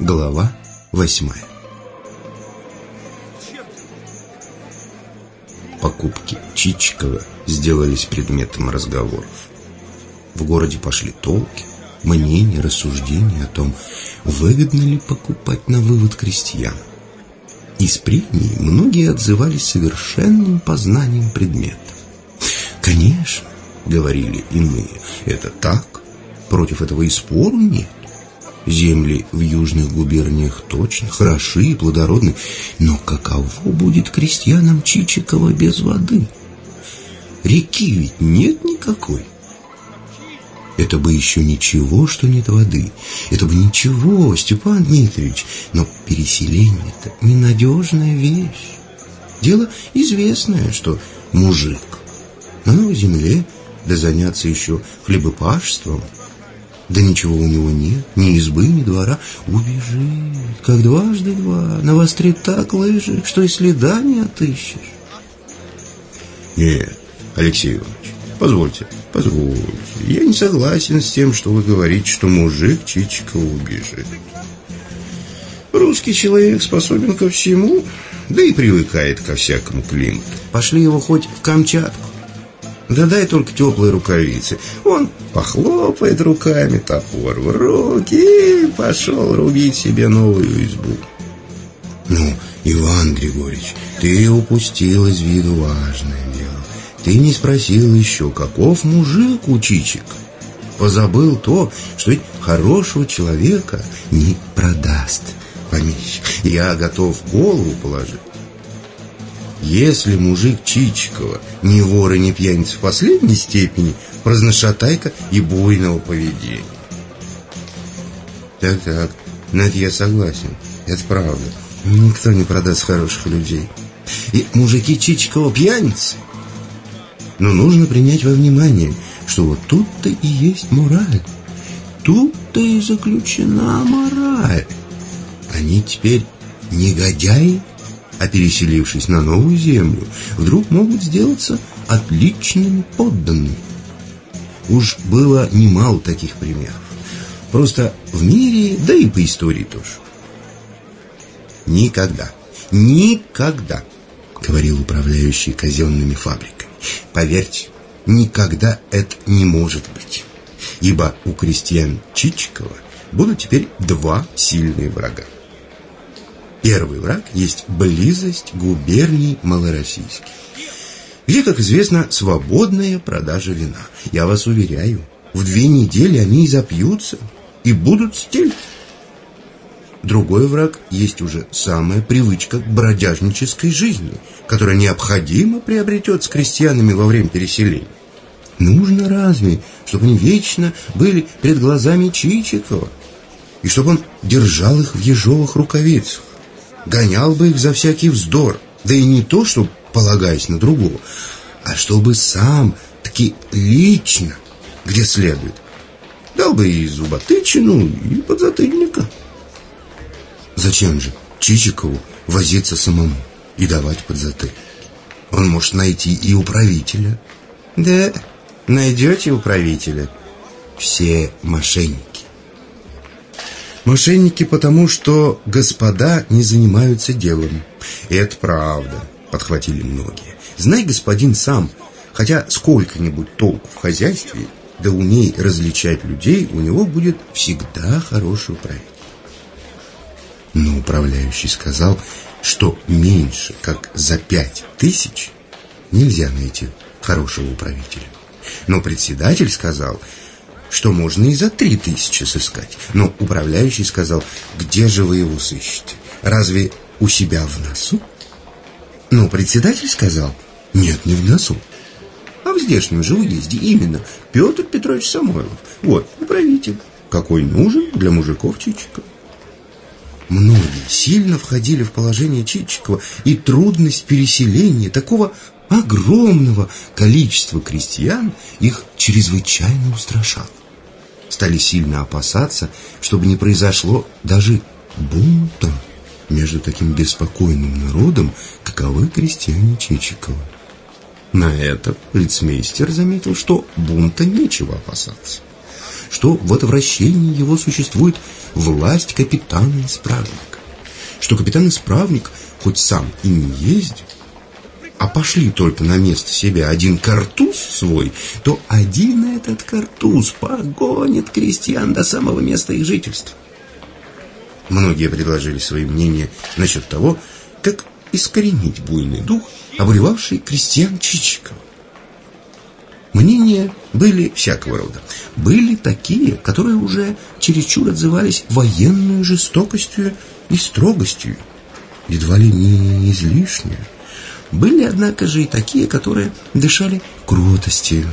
Глава восьмая Покупки Чичикова сделались предметом разговоров. В городе пошли толки, мнения, рассуждения о том, выгодно ли покупать на вывод крестьян. Из прений многие отзывались совершенным познанием предмета. «Конечно», — говорили иные, — «это так, против этого и спору нет. Земли в южных губерниях точно хороши и плодородны, но каково будет крестьянам Чичикова без воды? Реки ведь нет никакой. Это бы еще ничего, что нет воды. Это бы ничего, Степан Дмитриевич. Но переселение — это ненадежная вещь. Дело известное, что мужик на новой земле, да заняться еще хлебопашеством — да ничего у него нет, ни избы, ни двора. Убежит, как дважды два, навострит так лыжи, что и следа не отыщешь. Нет, Алексей Иванович, позвольте, позвольте. Я не согласен с тем, что вы говорите, что мужик Чичикова убежит. Русский человек способен ко всему, да и привыкает ко всякому климату. Пошли его хоть в Камчатку. Да дай только теплые рукавицы. Он похлопает руками, топор в руки и пошел рубить себе новую избу. Ну, Иван Григорьевич, ты упустил из виду важное. Ты не спросил еще, каков мужик у Чичик. Позабыл то, что ведь хорошего человека не продаст помещик. Я готов голову положить если мужик Чичикова не вор и не пьяница в последней степени, разношатайка и буйного поведения. Так-так, на это я согласен, это правда. Никто не продаст хороших людей. И мужики Чичикова пьяницы. Но нужно принять во внимание, что вот тут-то и есть мораль. Тут-то и заключена мораль. Они теперь негодяи а переселившись на новую землю, вдруг могут сделаться отличными подданными. Уж было немало таких примеров. Просто в мире, да и по истории тоже. Никогда, никогда, говорил управляющий казенными фабриками, поверьте, никогда это не может быть. Ибо у крестьян Чичикова будут теперь два сильные врага. Первый враг есть близость губерний малороссийских, где, как известно, свободная продажа вина. Я вас уверяю, в две недели они и запьются, и будут стельки. Другой враг есть уже самая привычка к бродяжнической жизни, которая необходимо приобретет с крестьянами во время переселения. Нужно разве, чтобы они вечно были перед глазами Чичикова, и чтобы он держал их в ежовых рукавицах? гонял бы их за всякий вздор, да и не то, чтобы полагаясь на другого, а чтобы сам, таки лично, где следует, дал бы и зуботычину, и подзатыльника. Зачем же Чичикову возиться самому и давать подзатыльник? Он может найти и управителя. Да, найдете управителя. Все мошенники. Мошенники потому, что господа не занимаются делом. И это правда, подхватили многие. Знай, господин, сам, хотя сколько-нибудь толку в хозяйстве, да умей различать людей, у него будет всегда хороший управитель. Но управляющий сказал, что меньше, как за пять тысяч, нельзя найти хорошего управителя. Но председатель сказал, что можно и за три тысячи сыскать. Но управляющий сказал, где же вы его сыщете? Разве у себя в носу? Но председатель сказал, нет, не в носу, а в здешнем же уезде именно Петр Петрович Самойлов. Вот, управитель, какой нужен для мужиков Чичикова. Многие сильно входили в положение Чичикова, и трудность переселения такого огромного количества крестьян их чрезвычайно устрашала стали сильно опасаться, чтобы не произошло даже бунта между таким беспокойным народом, каковы крестьяне Чичикова. На это полицмейстер заметил, что бунта нечего опасаться, что в отвращении его существует власть капитана-исправника, что капитан-исправник, хоть сам и не ездит, а пошли только на место себе один картуз свой, то один этот картуз погонит крестьян до самого места их жительства. Многие предложили свои мнения насчет того, как искоренить буйный дух, обуревавший крестьян Чичикова. Мнения были всякого рода. Были такие, которые уже чересчур отзывались военной жестокостью и строгостью, едва ли не излишнюю. Были, однако же, и такие, которые дышали кротостью.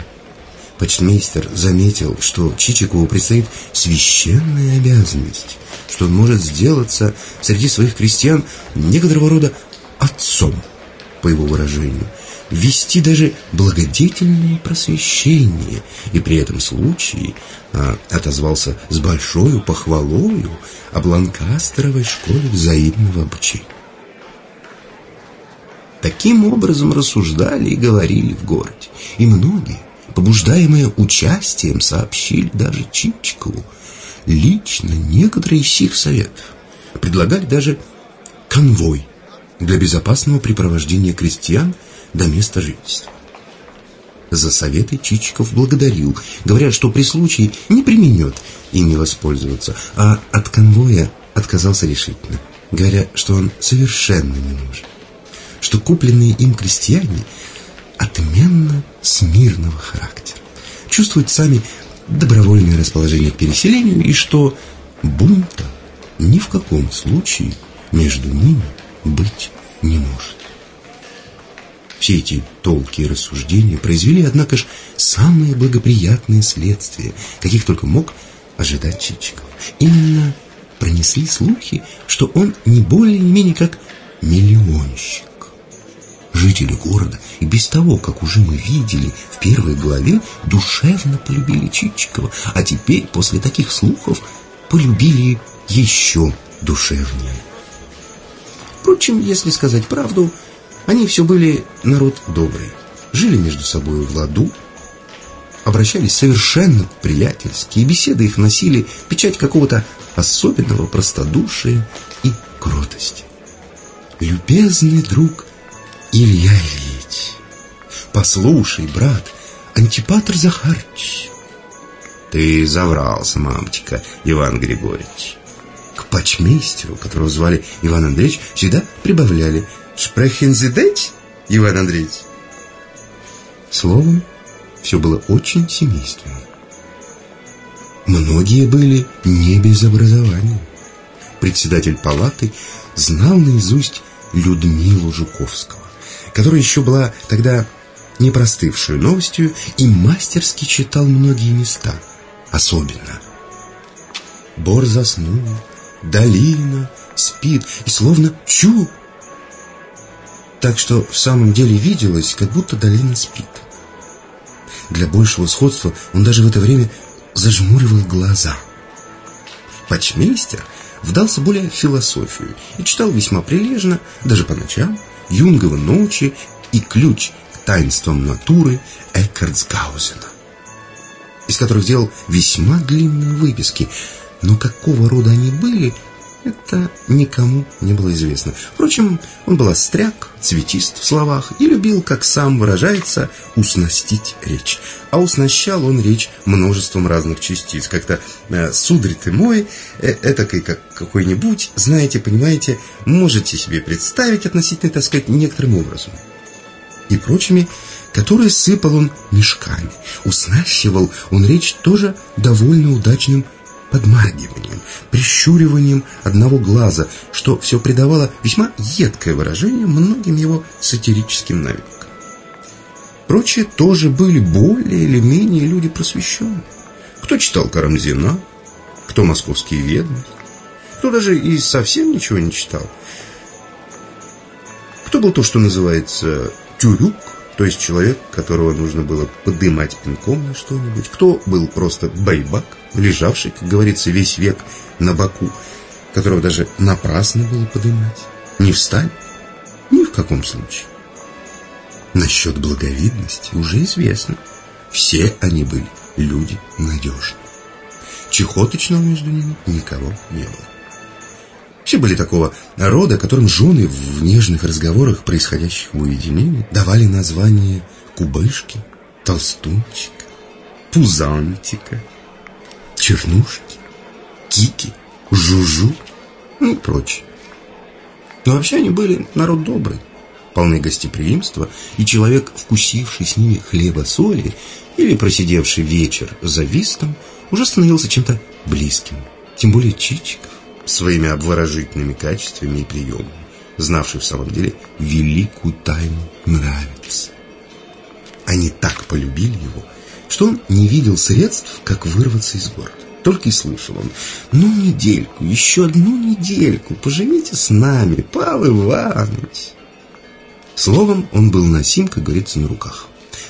Почтмейстер заметил, что Чичикову предстоит священная обязанность, что он может сделаться среди своих крестьян некоторого рода отцом, по его выражению, вести даже благодетельное просвещение, и при этом случае а, отозвался с большой похвалою об Ланкастеровой школе взаимного обучения. Таким образом рассуждали и говорили в городе. И многие, побуждаемые участием, сообщили даже Чичикову лично некоторые из сих советов. Предлагали даже конвой для безопасного препровождения крестьян до места жительства. За советы Чичиков благодарил, говоря, что при случае не применет ими воспользоваться, а от конвоя отказался решительно, говоря, что он совершенно не нужен что купленные им крестьяне отменно смирного характера, чувствуют сами добровольное расположение к переселению и что бунта ни в каком случае между ними быть не может. Все эти толкие рассуждения произвели, однако же, самые благоприятные следствия, каких только мог ожидать Чичиков. Именно пронесли слухи, что он не более не менее как миллионщик. Жители города и без того, как уже мы видели в первой главе, душевно полюбили Чичикова, а теперь, после таких слухов, полюбили еще душевнее. Впрочем, если сказать правду, они все были народ добрый, жили между собой в ладу, обращались совершенно приятельски, и беседы их носили печать какого-то особенного простодушия и кротости. Любезный друг Илья Ильич, послушай, брат, Антипатр Захарыч. Ты заврался, мамочка, Иван Григорьевич. К почмейстеру, которого звали Иван Андреевич, всегда прибавляли «Шпрехензидеть, Иван Андреевич». Словом, все было очень семейственно. Многие были не без образования. Председатель палаты знал наизусть Людмилу Жуковского которая еще была тогда не простывшей новостью и мастерски читал многие места, особенно. Бор заснул, долина спит и словно чу. Так что в самом деле виделось, как будто долина спит. Для большего сходства он даже в это время зажмуривал глаза. Почмейстер вдался более в философию и читал весьма прилежно, даже по ночам, Юнгова ночи и ключ к таинствам натуры Эккартсгаузена, из которых делал весьма длинные выписки, но какого рода они были, это никому не было известно. Впрочем, он был остряк, цветист в словах и любил, как сам выражается, уснастить речь. А уснащал он речь множеством разных частиц. Как-то э, «сударь ты мой», э, как какой-нибудь, знаете, понимаете, можете себе представить относительно, так сказать, некоторым образом. И прочими, которые сыпал он мешками. Уснащивал он речь тоже довольно удачным подмаргиванием, прищуриванием одного глаза, что все придавало весьма едкое выражение многим его сатирическим навыкам. Прочие тоже были более или менее люди просвещенные. Кто читал Карамзина, кто московские ведомости, кто даже и совсем ничего не читал. Кто был то, что называется тюрюк, то есть человек, которого нужно было подымать пинком на что-нибудь. Кто был просто байбак, лежавший, как говорится, весь век на боку. которого даже напрасно было поднимать. Не встань, ни в каком случае. Насчет благовидности уже известно. Все они были люди надежные. Чехоточного между ними никого не было. Все были такого народа, которым жены в нежных разговорах, происходящих в уединении, давали название кубышки, толстунчика, пузантика, чернушки, кики, жужу и прочее. Но вообще они были народ добрый, полный гостеприимства, и человек, вкусивший с ними хлеба-соли или просидевший вечер за вистом, уже становился чем-то близким. Тем более Чичиков своими обворожительными качествами и приемами, знавший в самом деле великую тайну нравится. Они так полюбили его, что он не видел средств, как вырваться из города. Только и слышал он, ну, недельку, еще одну недельку, поживите с нами, Павел Иванович. Словом, он был носим, как говорится, на руках.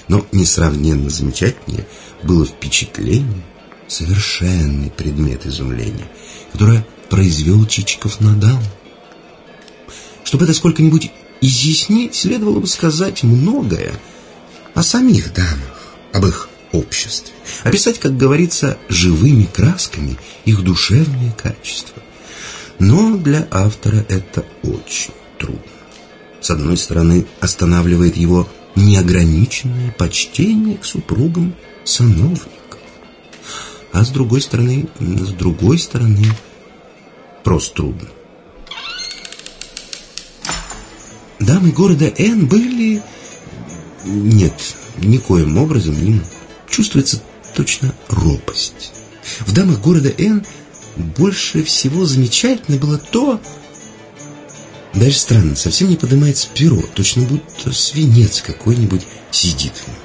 Но несравненно замечательнее было впечатление, совершенный предмет изумления, которое произвел Чичиков на дам. Чтобы это сколько-нибудь изъяснить, следовало бы сказать многое о самих дамах, об их обществе. Описать, как говорится, живыми красками их душевные качества. Но для автора это очень трудно. С одной стороны, останавливает его неограниченное почтение к супругам сановников. А с другой стороны, с другой стороны, просто трудно. Дамы города Н были... Нет, никоим образом им чувствуется точно ропость. В дамах города Н больше всего замечательно было то, даже странно, совсем не поднимается перо, точно будто свинец какой-нибудь сидит в нем.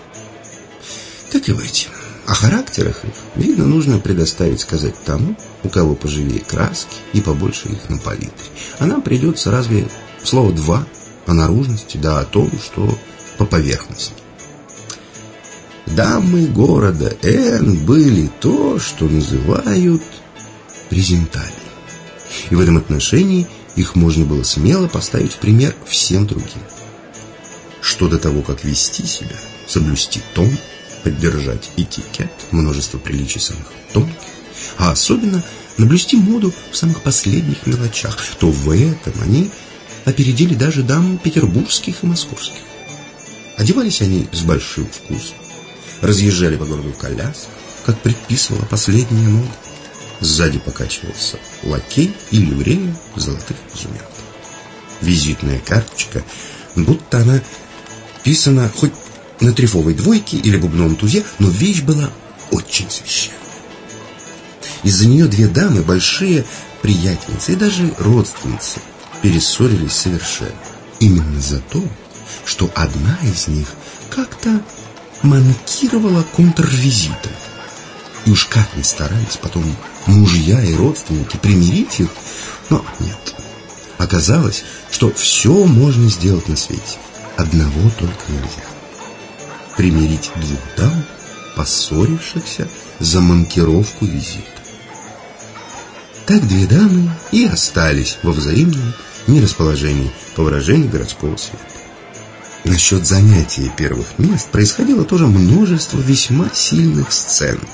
Так и в этим. О характерах их, видно, нужно предоставить сказать тому, у кого поживее краски и побольше их на палитре. А нам придется разве слово «два» о наружности, да о том, что по поверхности. Дамы города Н были то, что называют презентабельными. И в этом отношении – их можно было смело поставить в пример всем другим. Что до того, как вести себя, соблюсти тон, поддержать этикет, множество приличий самых тонких, а особенно наблюсти моду в самых последних мелочах, то в этом они опередили даже дам петербургских и московских. Одевались они с большим вкусом, разъезжали по городу колясках, как предписывала последняя мода. Сзади покачивался лакей и ливрея золотых изумрудах. Визитная карточка, будто она писана хоть на трефовой двойке или бубном тузе, но вещь была очень священная. Из-за нее две дамы, большие приятельницы и даже родственницы, перессорились совершенно. Именно за то, что одна из них как-то манкировала контрвизитом. И уж как ни старались потом мужья и родственники примирить их, но нет. Оказалось, что все можно сделать на свете. Одного только нельзя. Примирить двух дам, поссорившихся за манкировку визита. Так две дамы и остались во взаимном нерасположении, по выражению городского света. Насчет занятия первых мест происходило тоже множество весьма сильных сцен –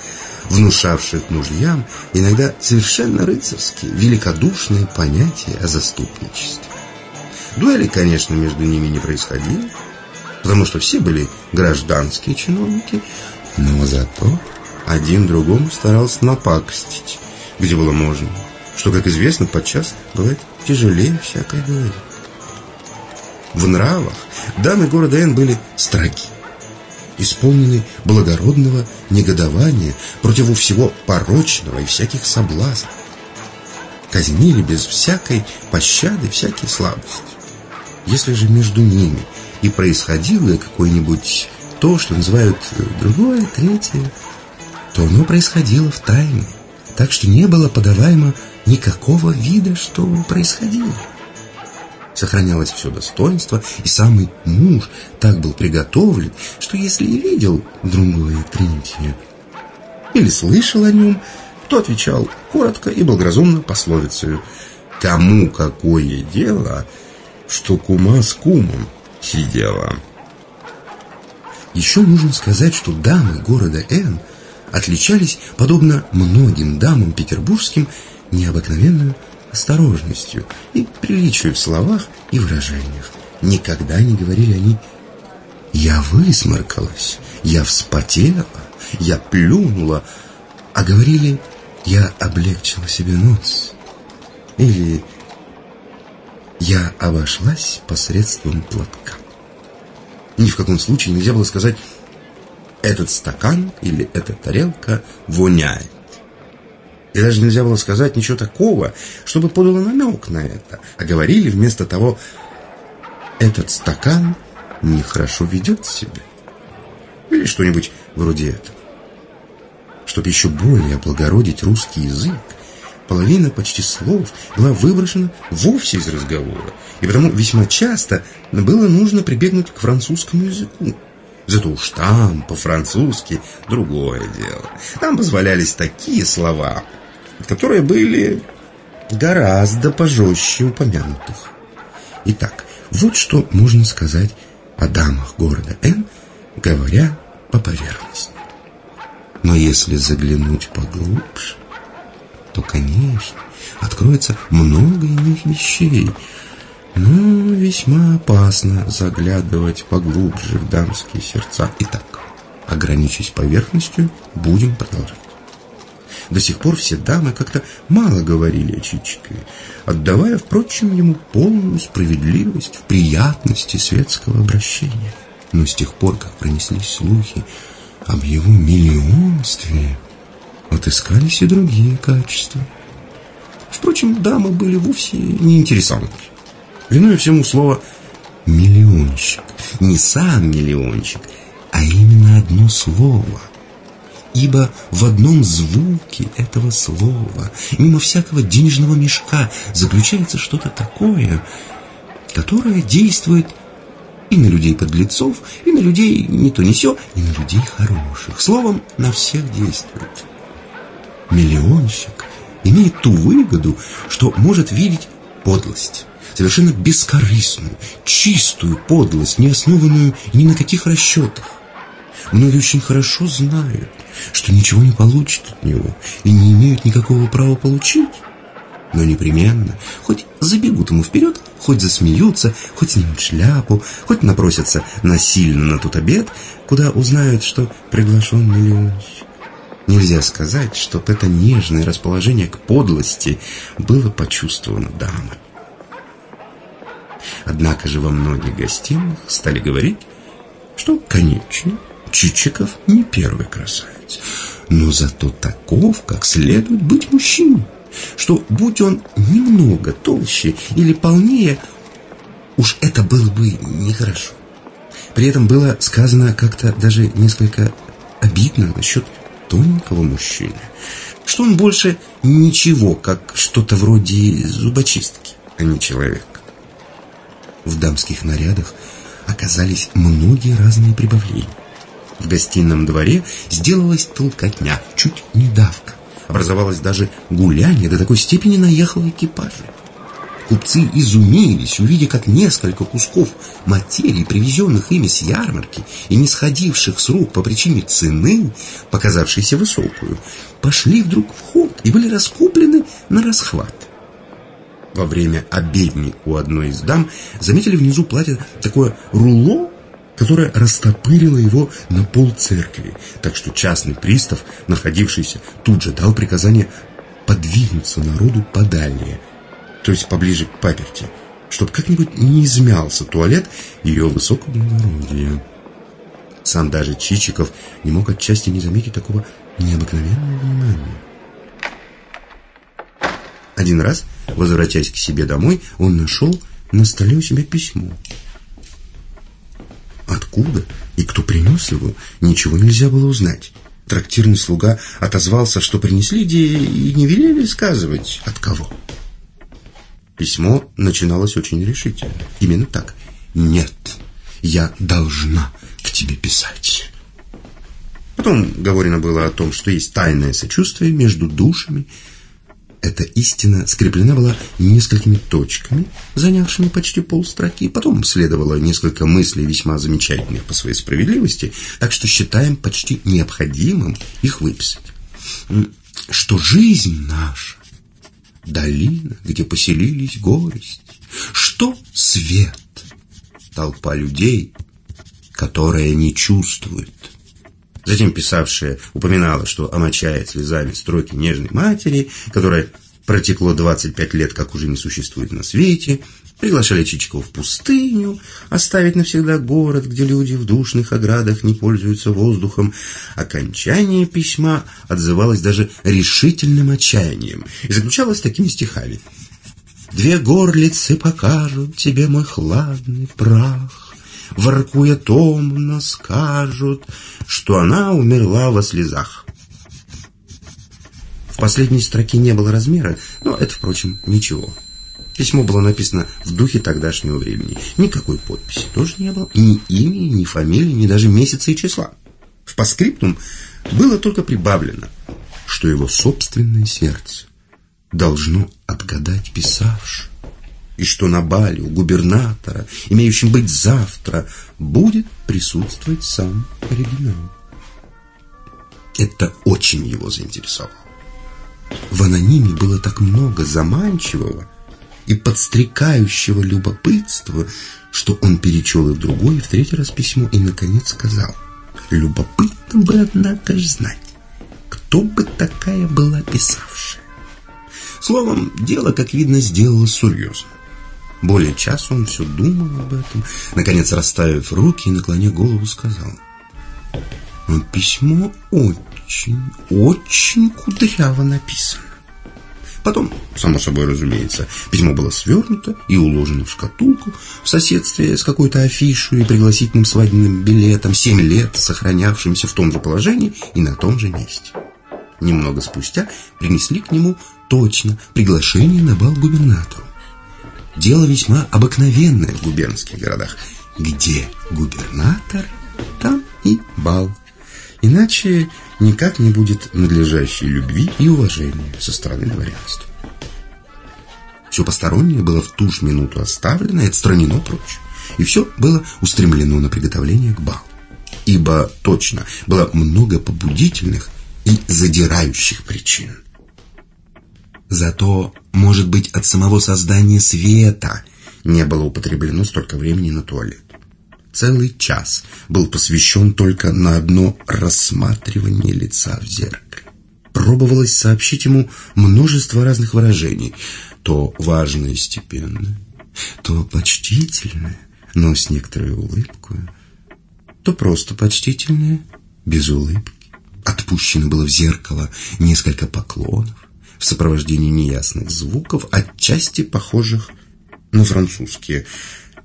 внушавших мужьям иногда совершенно рыцарские, великодушные понятия о заступничестве. Дуэли, конечно, между ними не происходило, потому что все были гражданские чиновники, но зато один другому старался напакостить, где было можно, что, как известно, подчас бывает тяжелее всякой дуэли. В нравах дамы города Н были строги, исполненный благородного негодования против всего порочного и всяких соблазнов. Казнили без всякой пощады всякие слабости. Если же между ними и происходило какое-нибудь то, что называют другое, третье, то оно происходило в тайне, так что не было подаваемо никакого вида, что происходило сохранялось все достоинство, и самый муж так был приготовлен, что если и видел другое третье или слышал о нем, то отвечал коротко и благоразумно пословицей кому какое дело, что кума с кумом сидела. Еще нужно сказать, что дамы города Н отличались, подобно многим дамам петербургским, необыкновенной осторожностью и приличию в словах и выражениях. Никогда не говорили они «я высморкалась», «я вспотела», «я плюнула», а говорили «я облегчила себе нос» или «я обошлась посредством платка». Ни в каком случае нельзя было сказать «этот стакан или эта тарелка воняет». И даже нельзя было сказать ничего такого, чтобы подало намек на это. А говорили вместо того «этот стакан нехорошо ведет себя». Или что-нибудь вроде этого. Чтобы еще более облагородить русский язык, половина почти слов была выброшена вовсе из разговора, и потому весьма часто было нужно прибегнуть к французскому языку. Зато уж там, по-французски, другое дело. Там позволялись такие слова, которые были гораздо пожестче упомянутых. Итак, вот что можно сказать о дамах города Н, говоря по поверхности. Но если заглянуть поглубже, то, конечно, откроется много иных вещей. Но весьма опасно заглядывать поглубже в дамские сердца. Итак, ограничись поверхностью, будем продолжать. До сих пор все дамы как-то мало говорили о Чичикове, отдавая, впрочем, ему полную справедливость в приятности светского обращения. Но с тех пор, как пронеслись слухи об его миллионстве, отыскались и другие качества. Впрочем, дамы были вовсе не интересанты. Виной всему слово «миллионщик». Не сам миллионщик, а именно одно слово. Ибо в одном звуке этого слова, мимо всякого денежного мешка, заключается что-то такое, которое действует и на людей-подлецов, и на людей не то не сё, и на людей хороших. Словом, на всех действует миллионщик имеет ту выгоду, что может видеть подлость, совершенно бескорыстную, чистую подлость, не основанную ни на каких расчетах. Многие очень хорошо знают, что ничего не получат от него и не имеют никакого права получить. Но непременно, хоть забегут ему вперед, хоть засмеются, хоть снимут шляпу, хоть напросятся насильно на тот обед, куда узнают, что приглашен миллионщик. Нельзя сказать, чтоб это нежное расположение к подлости было почувствовано дамой. Однако же во многих гостиных стали говорить, что, конечно, Чичиков не первый красавец, но зато таков, как следует быть мужчиной, что, будь он немного толще или полнее, уж это было бы нехорошо. При этом было сказано как-то даже несколько обидно насчет тоненького мужчины, что он больше ничего, как что-то вроде зубочистки, а не человек. В дамских нарядах оказались многие разные прибавления. В гостином дворе сделалась толкотня, чуть не давка. Образовалось даже гуляние, до такой степени наехало экипажи. Купцы изумились, увидя, как несколько кусков материи, привезенных ими с ярмарки и не сходивших с рук по причине цены, показавшейся высокую, пошли вдруг в ход и были раскуплены на расхват. Во время обедни у одной из дам заметили внизу платье такое руло, которое растопырило его на пол церкви, так что частный пристав, находившийся тут же, дал приказание подвинуться народу подальнее – то есть поближе к паперти, чтобы как-нибудь не измялся туалет ее высокого благородия. Сам даже Чичиков не мог отчасти не заметить такого необыкновенного внимания. Один раз, возвратясь к себе домой, он нашел на столе у себя письмо. Откуда и кто принес его, ничего нельзя было узнать. Трактирный слуга отозвался, что принесли, и не велели сказывать, от кого. Письмо начиналось очень решительно. Именно так. «Нет, я должна к тебе писать». Потом говорено было о том, что есть тайное сочувствие между душами. Эта истина скреплена была несколькими точками, занявшими почти полстроки. Потом следовало несколько мыслей, весьма замечательных по своей справедливости, так что считаем почти необходимым их выписать. Что жизнь наша — долина, где поселились горести. Что свет — толпа людей, которая не чувствует. Затем писавшая упоминала, что омочает слезами строки нежной матери, которая протекло 25 лет, как уже не существует на свете, приглашали Чичикова в пустыню, оставить навсегда город, где люди в душных оградах не пользуются воздухом. Окончание письма отзывалось даже решительным отчаянием и заключалось такими стихами. «Две горлицы покажут тебе мой хладный прах, воркуя томно, скажут, что она умерла во слезах. В последней строке не было размера, но это, впрочем, ничего. Письмо было написано в духе тогдашнего времени. Никакой подписи тоже не было, ни имени, ни фамилии, ни даже месяца и числа. В паскриптум было только прибавлено, что его собственное сердце должно отгадать писавший и что на бале у губернатора, имеющем быть завтра, будет присутствовать сам оригинал. Это очень его заинтересовало. В анониме было так много заманчивого и подстрекающего любопытства, что он перечел и в другой, и в третий раз письмо, и, наконец, сказал, «Любопытно бы, однако, знать, кто бы такая была писавшая». Словом, дело, как видно, сделалось серьезно. Более часа он все думал об этом. Наконец, расставив руки и наклоня голову, сказал. «Но письмо очень, очень кудряво написано. Потом, само собой разумеется, письмо было свернуто и уложено в шкатулку в соседстве с какой-то афишей и пригласительным свадебным билетом, семь лет сохранявшимся в том же положении и на том же месте. Немного спустя принесли к нему точно приглашение на бал губернатору. Дело весьма обыкновенное в губернских городах. Где губернатор, там и бал. Иначе никак не будет надлежащей любви и уважения со стороны дворянства. Все постороннее было в ту же минуту оставлено и отстранено прочь. И все было устремлено на приготовление к балу. Ибо точно было много побудительных и задирающих причин. Зато, может быть, от самого создания света не было употреблено столько времени на туалет. Целый час был посвящен только на одно рассматривание лица в зеркале. Пробовалось сообщить ему множество разных выражений, то важное и степенное, то почтительное, но с некоторой улыбкой, то просто почтительное, без улыбки. Отпущено было в зеркало несколько поклонов, в сопровождении неясных звуков, отчасти похожих на французские.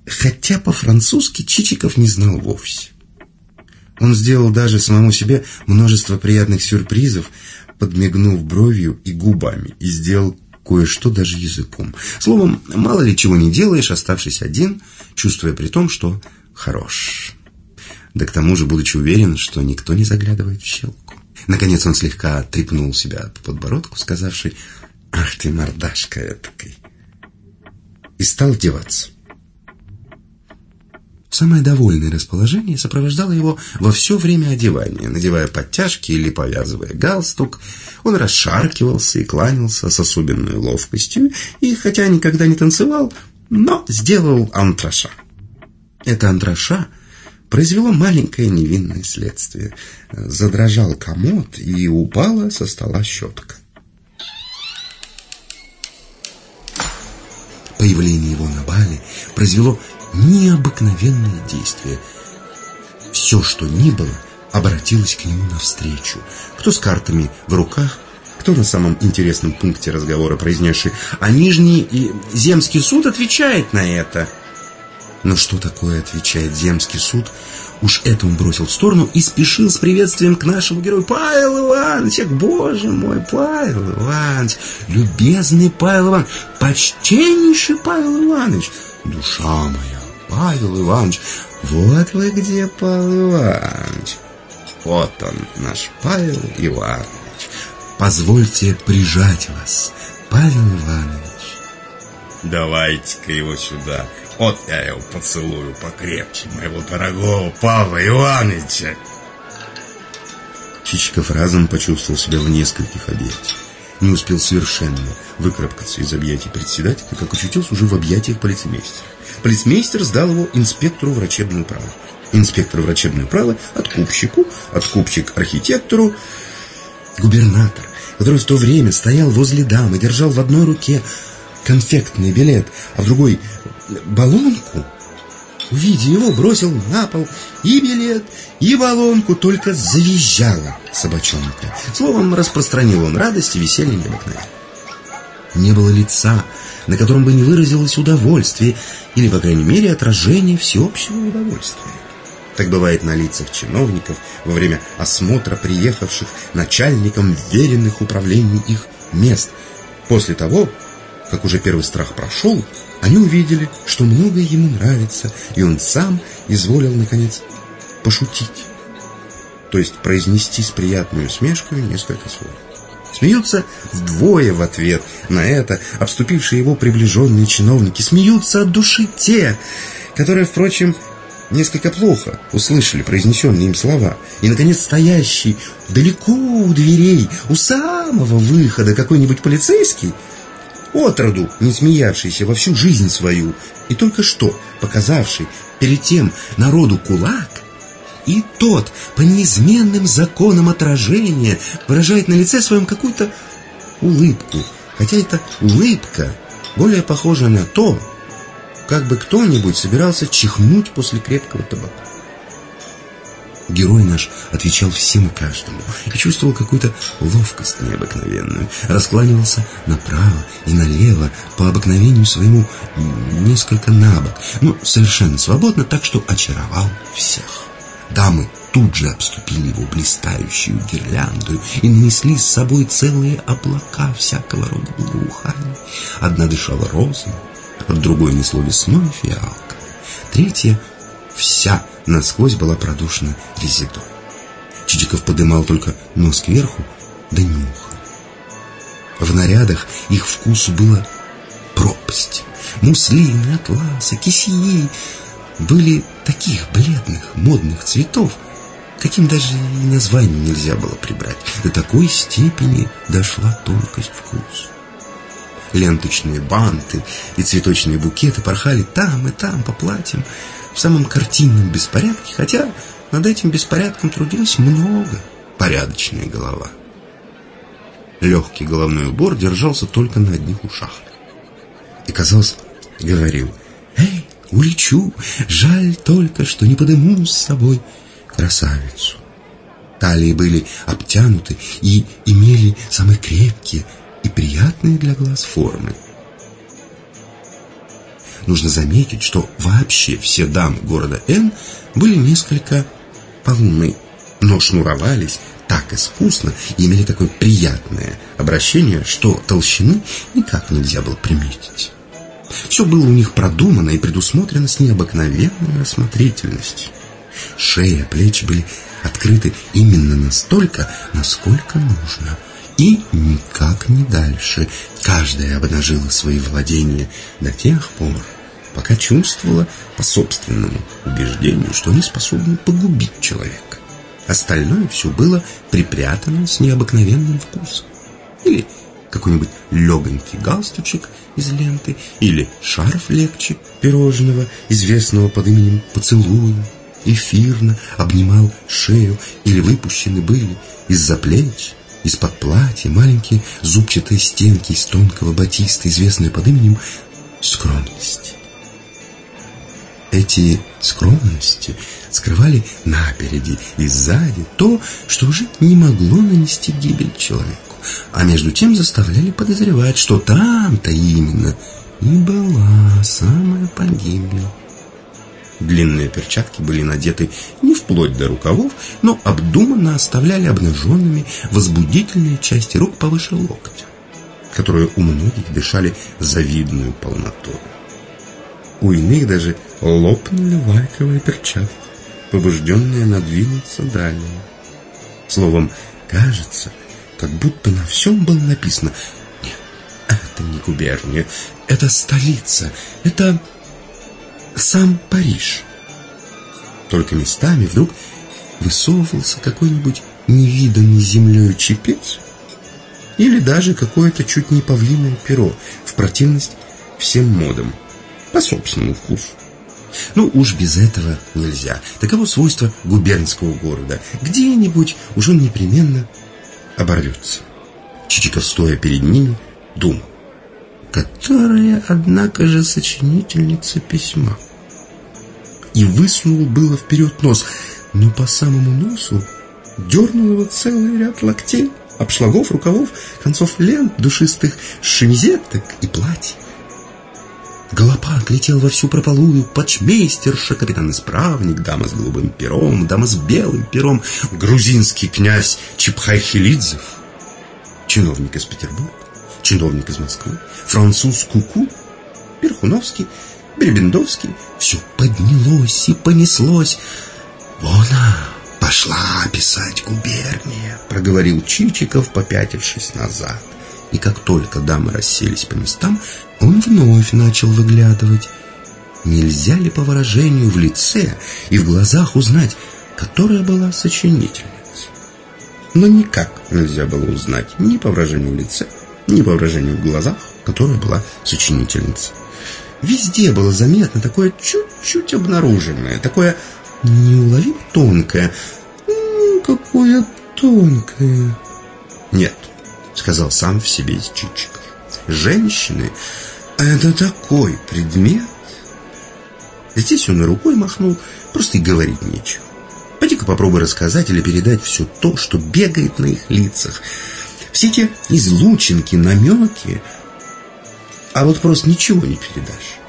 Хотя по-французски Чичиков не знал вовсе. Он сделал даже самому себе множество приятных сюрпризов, подмигнув бровью и губами, и сделал кое-что даже языком. Словом, мало ли чего не делаешь, оставшись один, чувствуя при том, что хорош. Да к тому же, будучи уверен, что никто не заглядывает в щелку. Наконец он слегка трепнул себя по подбородку, сказавший «Ах ты, мордашка этакой!» и стал одеваться. Самое довольное расположение сопровождало его во все время одевания. Надевая подтяжки или повязывая галстук, он расшаркивался и кланялся с особенной ловкостью, и хотя никогда не танцевал, но сделал антраша. Это антраша — произвело маленькое невинное следствие. Задрожал комод и упала со стола щетка. Появление его на бале произвело необыкновенное действие. Все, что ни было, обратилось к нему навстречу. Кто с картами в руках, кто на самом интересном пункте разговора произнесший «А Нижний Земский суд отвечает на это». Но что такое, отвечает земский суд, уж это он бросил в сторону и спешил с приветствием к нашему герою. Павел Иванович, боже мой, Павел Иванович, любезный Павел Иванович, почтеннейший Павел Иванович, душа моя, Павел Иванович, вот вы где, Павел Иванович. Вот он, наш Павел Иванович. Позвольте прижать вас, Павел Иванович. Давайте-ка его сюда. Вот я его поцелую покрепче, моего дорогого Павла Ивановича. Чичиков разом почувствовал себя в нескольких объятиях. Не успел совершенно выкарабкаться из объятий председателя, как очутился уже в объятиях полицеймейстера. Полицеймейстер сдал его инспектору врачебную право. Инспектор врачебную право откупщику, откупщик архитектору, губернатор, который в то время стоял возле дамы, держал в одной руке конфектный билет, а в другой баллонку, увидя его, бросил на пол и билет, и баллонку, только завизжала собачонка. Словом, распространил он радость и веселье необыкновенно. Не было лица, на котором бы не выразилось удовольствие, или, по крайней мере, отражение всеобщего удовольствия. Так бывает на лицах чиновников во время осмотра приехавших начальникам веренных управлений их мест. После того, как уже первый страх прошел, они увидели, что многое ему нравится, и он сам изволил, наконец, пошутить. То есть произнести с приятной усмешкой несколько слов. Смеются вдвое в ответ на это обступившие его приближенные чиновники. Смеются от души те, которые, впрочем, несколько плохо услышали произнесенные им слова. И, наконец, стоящий далеко у дверей, у самого выхода какой-нибудь полицейский – отроду не смеявшийся во всю жизнь свою, и только что показавший перед тем народу кулак, и тот по неизменным законам отражения выражает на лице своем какую-то улыбку, хотя эта улыбка более похожа на то, как бы кто-нибудь собирался чихнуть после крепкого табака. Герой наш отвечал всем и каждому и чувствовал какую-то ловкость необыкновенную. Раскланивался направо и налево, по обыкновению своему несколько набок, но совершенно свободно, так что очаровал всех. Дамы тут же обступили его блистающую гирлянду и нанесли с собой целые облака всякого рода благоуханий. Одна дышала розами, другой несло весной фиалка, третья вся насквозь была продушена резидой. Чичиков подымал только нос кверху, да нюхал. В нарядах их вкусу было пропасть. Муслины, атласы, кисеи были таких бледных, модных цветов, каким даже и название нельзя было прибрать. До такой степени дошла тонкость вкуса. Ленточные банты и цветочные букеты порхали там и там по платьям, в самом картинном беспорядке, хотя над этим беспорядком трудилось много порядочная голова. Легкий головной убор держался только на одних ушах. И, казалось, говорил, «Эй, улечу, жаль только, что не подыму с собой красавицу». Талии были обтянуты и имели самые крепкие и приятные для глаз формы. Нужно заметить, что вообще все дамы города Н были несколько полны, но шнуровались так искусно и имели такое приятное обращение, что толщины никак нельзя было приметить. Все было у них продумано и предусмотрено с необыкновенной осмотрительностью. Шея, плечи были открыты именно настолько, насколько нужно – и никак не дальше. Каждая обнажила свои владения до тех пор, пока чувствовала по собственному убеждению, что они способны погубить человека. Остальное все было припрятано с необыкновенным вкусом. Или какой-нибудь легонький галстучек из ленты, или шарф легче пирожного, известного под именем «Поцелуй», эфирно обнимал шею, или выпущены были из-за плеч из-под платья маленькие зубчатые стенки из тонкого батиста, известные под именем скромности. Эти скромности скрывали напереди и сзади то, что уже не могло нанести гибель человеку, а между тем заставляли подозревать, что там-то именно и была самая погибель. Длинные перчатки были надеты не вплоть до рукавов, но обдуманно оставляли обнаженными возбудительные части рук повыше локтя, которые у многих дышали завидную полноту. У иных даже лопнули лайковые перчатки, побужденные надвинуться далее. Словом, кажется, как будто на всем было написано «Нет, это не губерния, это столица, это сам Париж. Только местами вдруг высовывался какой-нибудь невиданный землей чепец или даже какое-то чуть не павлиное перо в противность всем модам по собственному вкусу. Ну, уж без этого нельзя. Таково свойство губернского города. Где-нибудь уж он непременно оборвется. Чичиков, стоя перед ними, думал. Которая, однако же, сочинительница письма. И высунул было вперед нос, но по самому носу дернул его целый ряд локтей, обшлагов, рукавов, концов лент душистых, шемизеток и платьев. Голопак летел во всю прополую, почмейстерша, капитан-исправник, дама с голубым пером, дама с белым пером, грузинский князь Чепхайхилидзев, чиновник из Петербурга, чиновник из Москвы, француз Куку, Перхуновский, Беребендовский. Все поднялось и понеслось. Вон она, пошла писать губерния, проговорил Чичиков, попятившись назад. И как только дамы расселись по местам, он вновь начал выглядывать. Нельзя ли по выражению в лице и в глазах узнать, которая была сочинительница? Но никак нельзя было узнать ни по выражению в лице, ни выражению в глазах, которая была сочинительница. Везде было заметно такое чуть-чуть обнаруженное, такое неуловимо тонкое. какое тонкое. Нет, сказал сам в себе Чичиков. Женщины это такой предмет. Здесь он и рукой махнул, просто и говорить нечего. Пойди-ка попробуй рассказать или передать все то, что бегает на их лицах. Все эти излучинки, намеки, а вот просто ничего не передашь.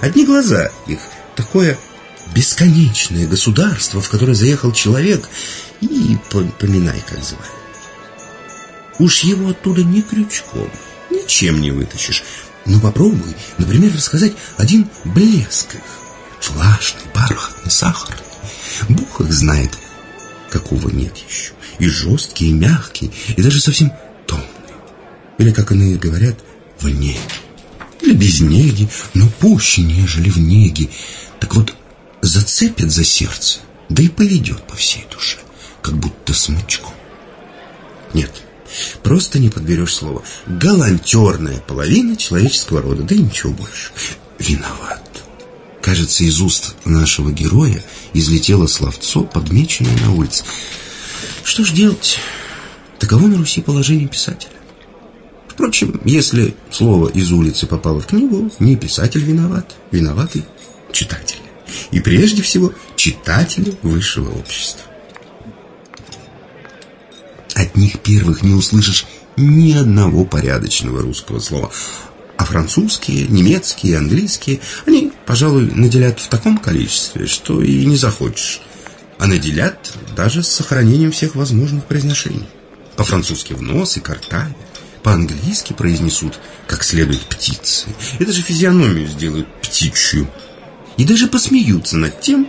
Одни глаза их, такое бесконечное государство, в которое заехал человек, и поминай, как звали. Уж его оттуда ни крючком, ничем не вытащишь. Но попробуй, например, рассказать один блеск их. Влажный, бархатный, сахарный. Бог их знает, какого нет еще. И жесткий, и мягкий, и даже совсем томный. Или, как иные говорят, в неге. Или без неги, но пуще, нежели в неге. Так вот, зацепит за сердце, да и поведет по всей душе, как будто смычку. Нет, Просто не подберешь слова. Галантерная половина человеческого рода, да и ничего больше. Виноват. Кажется, из уст нашего героя излетело словцо, подмеченное на улице. Что ж делать? Таково на Руси положение писателя. Впрочем, если слово из улицы попало в книгу, не писатель виноват, виноваты читатели. И прежде всего читатели высшего общества. От них первых не услышишь ни одного порядочного русского слова. А французские, немецкие, английские, они, пожалуй, наделят в таком количестве, что и не захочешь. А наделят даже с сохранением всех возможных произношений. По-французски в нос и картаве, по-английски произнесут как следует птицы, и даже физиономию сделают птичью. И даже посмеются над тем,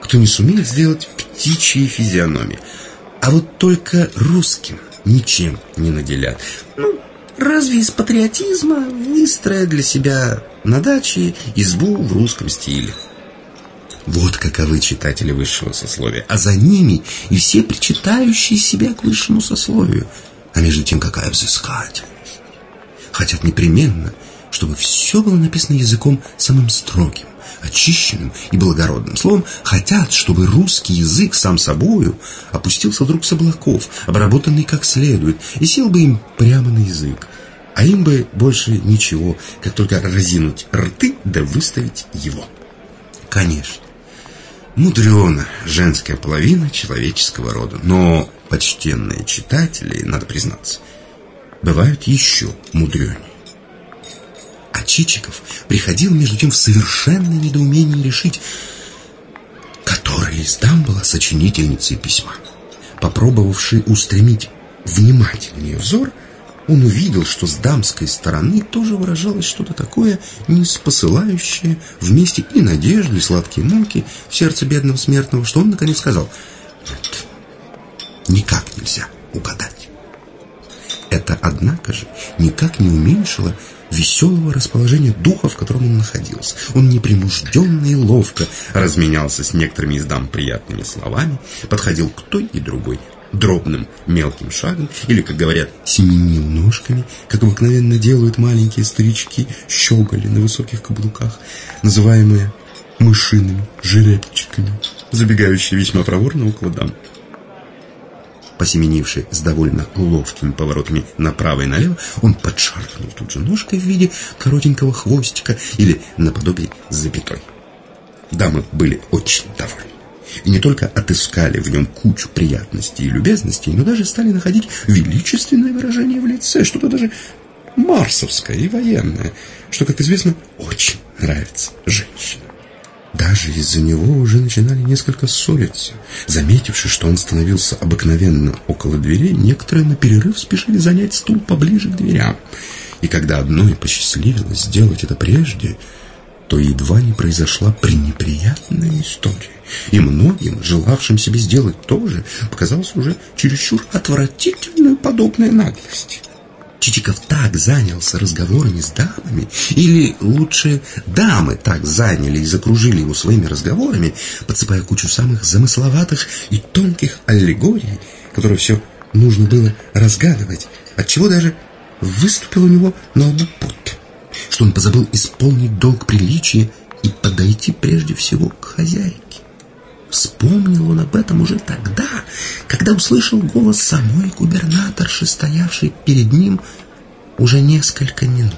кто не сумеет сделать птичьи физиономии. А вот только русским ничем не наделят. Ну, разве из патриотизма выстроят для себя на даче избу в русском стиле? Вот каковы читатели высшего сословия, а за ними и все причитающие себя к высшему сословию. А между тем какая взыскательность. Хотят непременно, чтобы все было написано языком самым строгим, очищенным и благородным. Словом, хотят, чтобы русский язык сам собою опустился вдруг с облаков, обработанный как следует, и сел бы им прямо на язык. А им бы больше ничего, как только разинуть рты да выставить его. Конечно, мудрена женская половина человеческого рода, но почтенные читатели, надо признаться, бывают еще мудренее. Чичиков приходил между тем в совершенное недоумение решить, которая из дам была сочинительницей письма. Попробовавший устремить внимательнее взор, он увидел, что с дамской стороны тоже выражалось что-то такое, не спосылающее вместе и надежду, и сладкие муки в сердце бедного смертного, что он наконец сказал, «Нет, никак нельзя угадать». Это, однако же, никак не уменьшило веселого расположения духа, в котором он находился. Он непринужденно и ловко разменялся с некоторыми из дам приятными словами, подходил к той и другой дробным мелким шагом, или, как говорят, семенил ножками, как обыкновенно делают маленькие старички, щеголи на высоких каблуках, называемые мышиными жеребчиками, забегающие весьма проворно около дам посеменивший с довольно ловкими поворотами направо и налево, он подшаркнул тут же ножкой в виде коротенького хвостика или наподобие запятой. Дамы были очень довольны. И не только отыскали в нем кучу приятностей и любезностей, но даже стали находить величественное выражение в лице, что-то даже марсовское и военное, что, как известно, очень нравится женщинам. Даже из-за него уже начинали несколько ссориться. Заметивши, что он становился обыкновенно около дверей, некоторые на перерыв спешили занять стул поближе к дверям. И когда одной посчастливилось сделать это прежде, то едва не произошла пренеприятная история. И многим, желавшим себе сделать то же, показалось уже чересчур отвратительную подобная наглость. Чичиков так занялся разговорами с дамами, или лучше дамы так заняли и закружили его своими разговорами, подсыпая кучу самых замысловатых и тонких аллегорий, которые все нужно было разгадывать, отчего даже выступил у него на лбу пот, что он позабыл исполнить долг приличия и подойти прежде всего к хозяйке. Вспомнил он об этом уже тогда, когда услышал голос самой губернаторши, стоявшей перед ним уже несколько минут.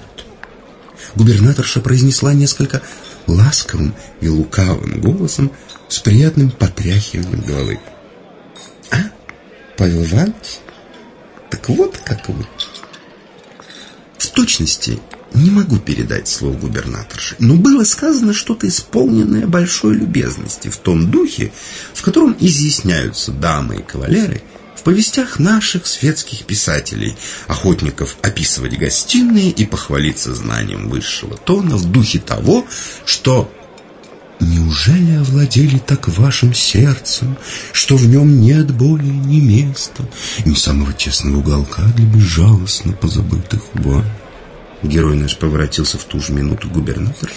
Губернаторша произнесла несколько ласковым и лукавым голосом с приятным потряхиванием головы. «А, Павел Иванович? Так вот как вы!» В точности не могу передать слово губернаторши, но было сказано что-то исполненное большой любезности в том духе, в котором изъясняются дамы и кавалеры в повестях наших светских писателей, охотников описывать гостиные и похвалиться знанием высшего тона в духе того, что Неужели овладели так вашим сердцем, что в нем нет более ни места, ни самого тесного уголка для безжалостно позабытых вами? Герой наш поворотился в ту же минуту губернатор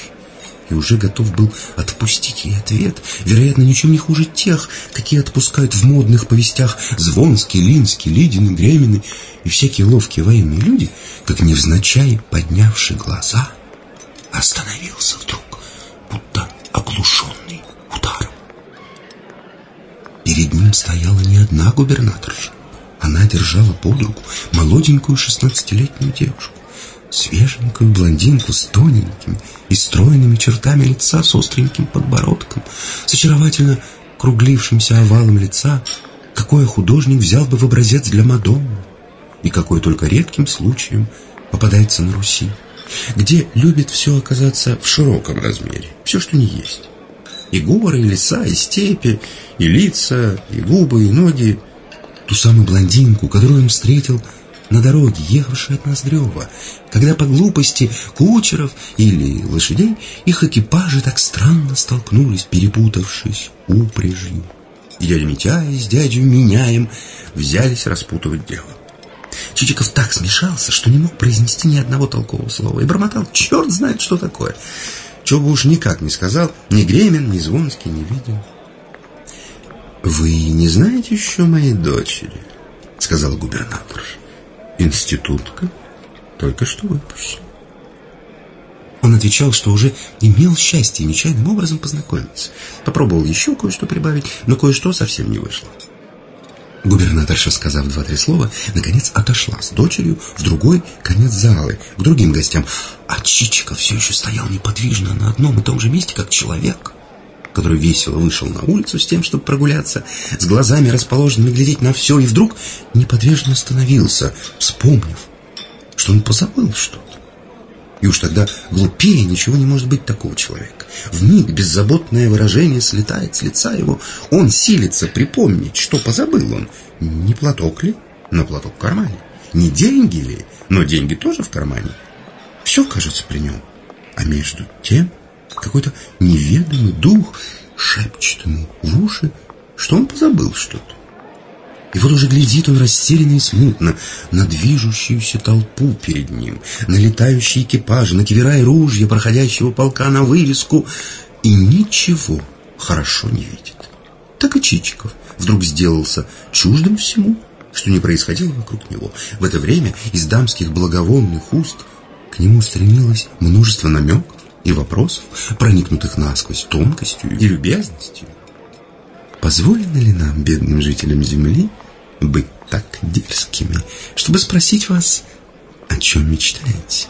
и уже готов был отпустить ей ответ, вероятно, ничем не хуже тех, какие отпускают в модных повестях Звонский, Линский, Лидин, Гремины и всякие ловкие военные люди, как невзначай поднявши глаза, остановился вдруг, будто оглушенный ударом. Перед ним стояла не одна губернаторша. Она держала под руку молоденькую шестнадцатилетнюю девушку свеженькую блондинку с тоненькими и стройными чертами лица с остреньким подбородком, с очаровательно круглившимся овалом лица, какое художник взял бы в образец для Мадонны, и какой только редким случаем попадается на Руси, где любит все оказаться в широком размере, все, что не есть. И горы, и леса, и степи, и лица, и губы, и ноги. Ту самую блондинку, которую он встретил на дороге, ехавшей от Ноздрева, когда по глупости кучеров или лошадей их экипажи так странно столкнулись, перепутавшись упряжью. И дядя Митяй с дядей Меняем взялись распутывать дело. Чичиков так смешался, что не мог произнести ни одного толкового слова и бормотал, черт знает, что такое. Чего бы уж никак не сказал, ни Гремин, ни Звонский не видел. «Вы не знаете еще моей дочери?» — сказал губернатор. Институтка только что выпущен. Он отвечал, что уже имел счастье нечаянным образом познакомиться. Попробовал еще кое-что прибавить, но кое-что совсем не вышло. Губернаторша, сказав два-три слова, наконец отошла с дочерью в другой конец залы, к другим гостям. А Чичиков все еще стоял неподвижно на одном и том же месте, как человек, который весело вышел на улицу с тем, чтобы прогуляться, с глазами расположенными глядеть на все, и вдруг неподвижно остановился, вспомнив, что он позабыл что-то. И уж тогда глупее ничего не может быть такого человека. В миг беззаботное выражение слетает с лица его. Он силится припомнить, что позабыл он. Не платок ли? Но платок в кармане. Не деньги ли? Но деньги тоже в кармане. Все, кажется, при нем. А между тем какой-то неведомый дух шепчет ему в уши, что он позабыл что-то. И вот уже глядит он растерянно и смутно на движущуюся толпу перед ним, на летающие экипажи, на кивера и ружья проходящего полка, на вывеску, и ничего хорошо не видит. Так и Чичиков вдруг сделался чуждым всему, что не происходило вокруг него. В это время из дамских благовонных уст к нему стремилось множество намеков и вопросов, проникнутых насквозь тонкостью и любезностью. Позволено ли нам, бедным жителям Земли, быть так дерзкими, чтобы спросить вас, о чем мечтаете?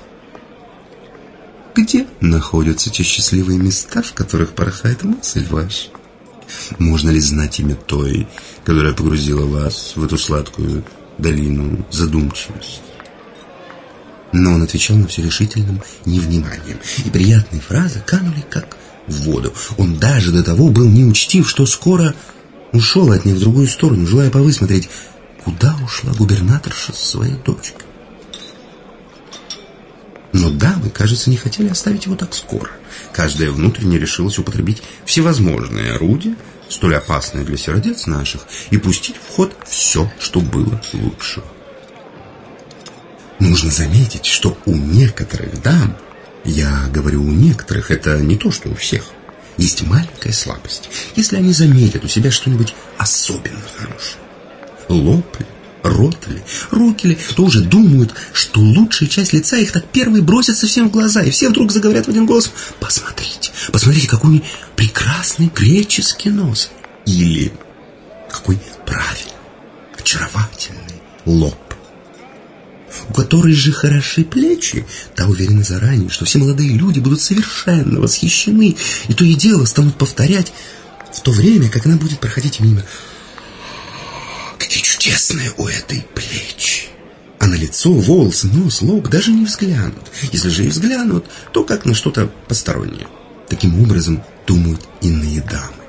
Где находятся те счастливые места, в которых порхает мысль ваша? Можно ли знать имя той, которая погрузила вас в эту сладкую долину задумчивости? Но он отвечал на все решительным невниманием, и приятные фразы канули как в воду. Он даже до того был неучтив, что скоро ушел от них в другую сторону, желая повысмотреть, куда ушла губернаторша со своей дочкой. Но дамы, кажется, не хотели оставить его так скоро. Каждая внутренне решилась употребить всевозможные орудия, столь опасные для сердец наших, и пустить в ход все, что было лучшего. Нужно заметить, что у некоторых дам я говорю у некоторых, это не то, что у всех. Есть маленькая слабость. Если они заметят у себя что-нибудь особенно хорошее, лоб ли, рот ли, руки ли, то уже думают, что лучшая часть лица их так первой бросится всем в глаза, и все вдруг заговорят в один голос «Посмотрите, посмотрите, какой прекрасный греческий нос!» Или «Какой правильный, очаровательный лоб!» У которой же хороши плечи, та уверена заранее, что все молодые люди будут совершенно восхищены, и то и дело станут повторять в то время, как она будет проходить мимо. Какие чудесные у этой плечи! А на лицо, волосы, нос, лоб даже не взглянут. Если же и взглянут, то как на что-то постороннее. Таким образом думают иные дамы.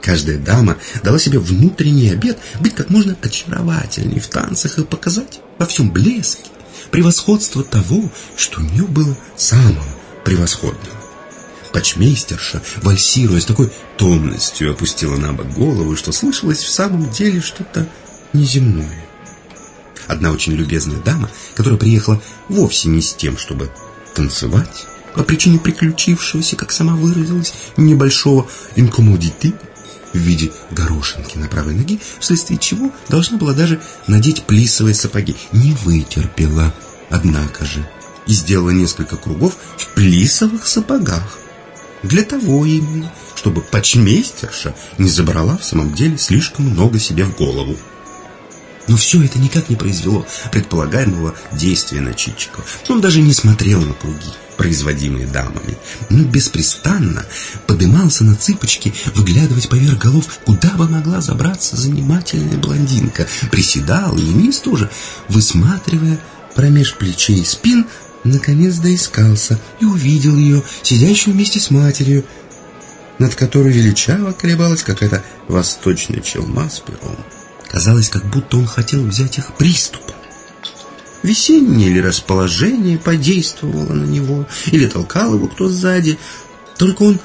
Каждая дама дала себе внутренний обет быть как можно очаровательней в танцах и показать во всем блеске, превосходство того, что у нее было самого превосходного. Почмейстерша, вальсируя с такой томностью, опустила на бок голову, что слышалось в самом деле что-то неземное. Одна очень любезная дама, которая приехала вовсе не с тем, чтобы танцевать, по причине приключившегося, как сама выразилась, небольшого инкомодити, в виде горошинки на правой ноге, вследствие чего должна была даже надеть плисовые сапоги. Не вытерпела, однако же, и сделала несколько кругов в плисовых сапогах. Для того именно, чтобы почмейстерша не забрала в самом деле слишком много себе в голову. Но все это никак не произвело предполагаемого действия на Чичикова. Он даже не смотрел на круги производимые дамами, но беспрестанно подымался на цыпочки выглядывать поверх голов, куда бы могла забраться занимательная блондинка. Приседал и вниз тоже, высматривая промеж плечей и спин, наконец доискался и увидел ее, сидящую вместе с матерью, над которой величаво колебалась какая-то восточная челма с пером. Казалось, как будто он хотел взять их приступом. Весеннее ли расположение подействовало на него, или толкал его кто сзади. Только он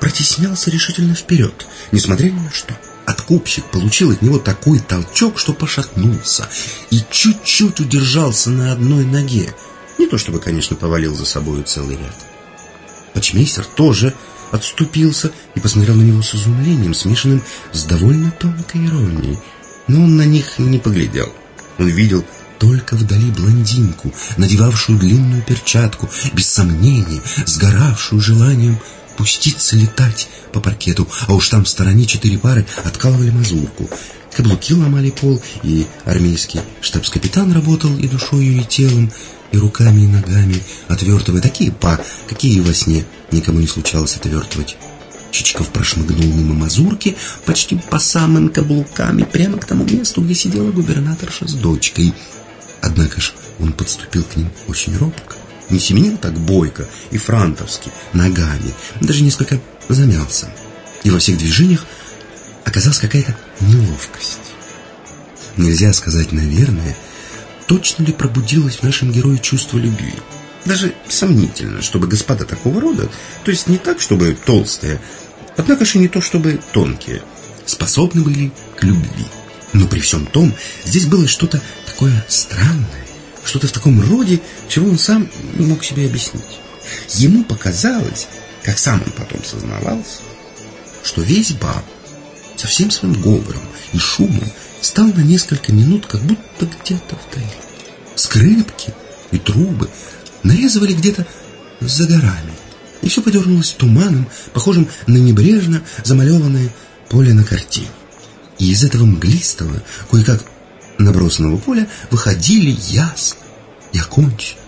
протеснялся решительно вперед, несмотря ни на что. Откупщик получил от него такой толчок, что пошатнулся и чуть-чуть удержался на одной ноге. Не то чтобы, конечно, повалил за собой целый ряд. Почмейстер тоже отступился и посмотрел на него с изумлением, смешанным с довольно тонкой иронией. Но он на них не поглядел. Он видел только вдали блондинку, надевавшую длинную перчатку, без сомнения, сгоравшую желанием пуститься летать по паркету, а уж там в стороне четыре пары откалывали мазурку. Каблуки ломали пол, и армейский штабс-капитан работал и душою, и телом, и руками, и ногами, отвертывая такие па, какие во сне никому не случалось отвертывать. Чичиков прошмыгнул мимо мазурки, почти по самым каблукам, и прямо к тому месту, где сидела губернаторша с дочкой — Однако ж он подступил к ним очень робко, не семенил так бойко и франтовски, ногами, даже несколько замялся. И во всех движениях оказалась какая-то неловкость. Нельзя сказать, наверное, точно ли пробудилось в нашем герое чувство любви. Даже сомнительно, чтобы господа такого рода, то есть не так, чтобы толстые, однако же не то, чтобы тонкие, способны были к любви. Но при всем том, здесь было что-то такое странное, что-то в таком роде, чего он сам не мог себе объяснить. Ему показалось, как сам он потом сознавался, что весь бал со всем своим говором и шумом стал на несколько минут как будто где-то вдали. Скрипки и трубы нарезывали где-то за горами, и все подернулось туманом, похожим на небрежно замалеванное поле на картине. И из этого мглистого, кое-как набросанного поля выходили ясно и окончено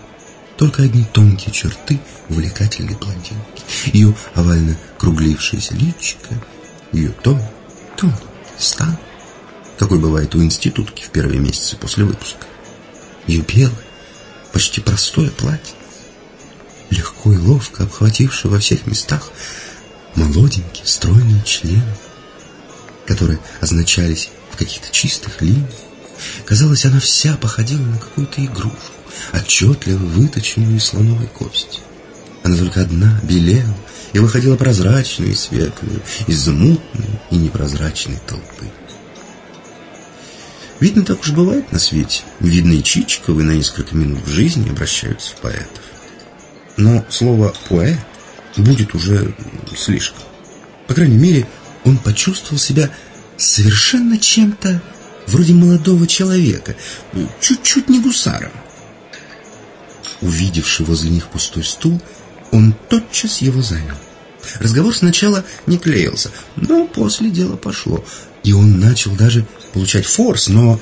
только одни тонкие черты увлекательной блондинки. Ее овально круглившееся личико, ее тон, тон, стан, какой бывает у институтки в первые месяцы после выпуска. Ее белое, почти простое платье, легко и ловко обхватившее во всех местах молоденькие стройные члены, которые означались в каких-то чистых линиях. Казалось, она вся походила на какую-то игрушку отчетливо выточенную из слоновой кости. Она только одна белела и выходила прозрачную и светлую из мутной и непрозрачной толпы. Видно, так уж бывает на свете. Видно, и Чичиковы на несколько минут в жизни обращаются в поэтов. Но слово «поэт» будет уже слишком. По крайней мере, он почувствовал себя совершенно чем-то вроде молодого человека, чуть-чуть не гусаром. Увидевший возле них пустой стул, он тотчас его занял. Разговор сначала не клеился, но после дела пошло, и он начал даже получать форс, но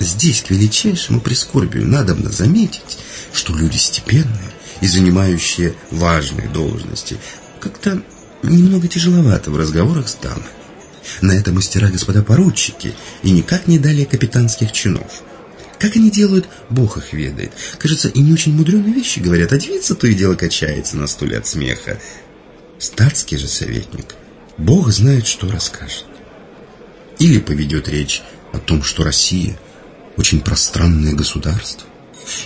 здесь, к величайшему прискорбию, надобно заметить, что люди степенные и занимающие важные должности как-то немного тяжеловато в разговорах с дамой. На это мастера господа поручики и никак не далее капитанских чинов – как они делают, Бог их ведает. Кажется, и не очень мудреные вещи говорят, а девица то и дело качается на стуле от смеха. Статский же советник, Бог знает, что расскажет. Или поведет речь о том, что Россия очень пространное государство.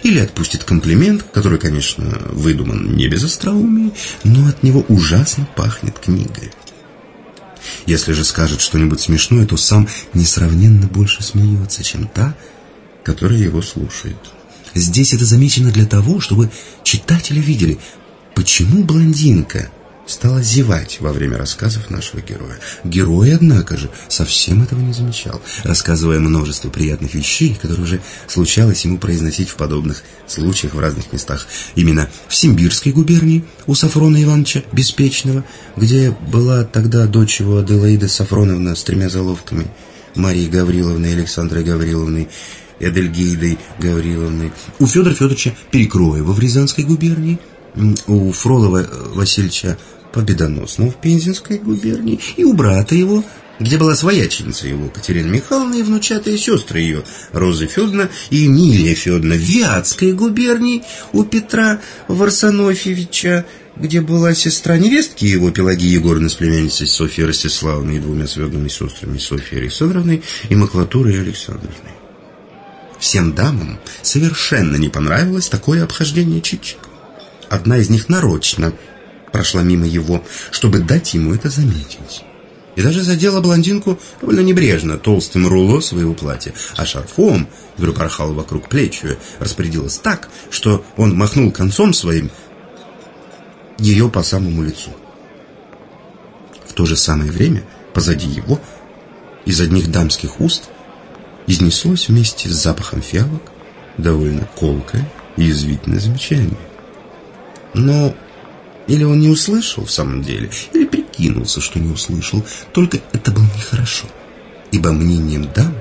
Или отпустит комплимент, который, конечно, выдуман не без остроумия, но от него ужасно пахнет книгой. Если же скажет что-нибудь смешное, то сам несравненно больше смеется, чем та, которые его слушают. Здесь это замечено для того, чтобы читатели видели, почему блондинка стала зевать во время рассказов нашего героя. Герой, однако же, совсем этого не замечал, рассказывая множество приятных вещей, которые уже случалось ему произносить в подобных случаях в разных местах. Именно в Симбирской губернии у Сафрона Ивановича Беспечного, где была тогда дочь его Аделаида Сафроновна с тремя заловками, Марии Гавриловны и Александрой Гавриловной, Эдельгейдой Гавриловной, у Федора Федоровича Перекроева в Рязанской губернии, у Фролова э, Васильевича Победоносного в Пензенской губернии и у брата его, где была свояченица его, Катерина Михайловна и внучатые сестры ее, Роза Федоровна и Эмилия Федоровна в Вятской губернии, у Петра Варсонофьевича, где была сестра невестки его, Пелагия Егоровна с племянницей Софьей Ростиславовной и двумя сводными сестрами Софьей Александровной и Маклатурой Александровной. Всем дамам совершенно не понравилось такое обхождение Чичика. Одна из них нарочно прошла мимо его, чтобы дать ему это заметить. И даже задела блондинку довольно небрежно толстым руло своего платья, а шарфом, порхал вокруг плеч распорядилась так, что он махнул концом своим ее по самому лицу. В то же самое время позади его из одних дамских уст изнеслось вместе с запахом фиалок довольно колкое и язвительное замечание. Но или он не услышал в самом деле, или прикинулся, что не услышал, только это было нехорошо, ибо мнением дам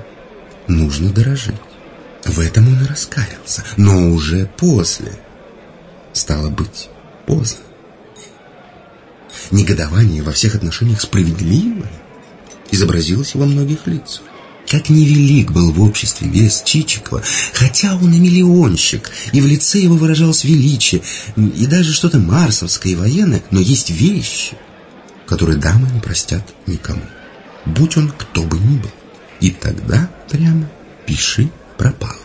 нужно дорожить. В этом он и раскаялся, но уже после. Стало быть, поздно. Негодование во всех отношениях справедливое изобразилось во многих лицах. Как невелик был в обществе вес Чичикова, хотя он и миллионщик, и в лице его выражалось величие, и даже что-то марсовское и военное, но есть вещи, которые дамы не простят никому, будь он кто бы ни был. И тогда прямо пиши пропал.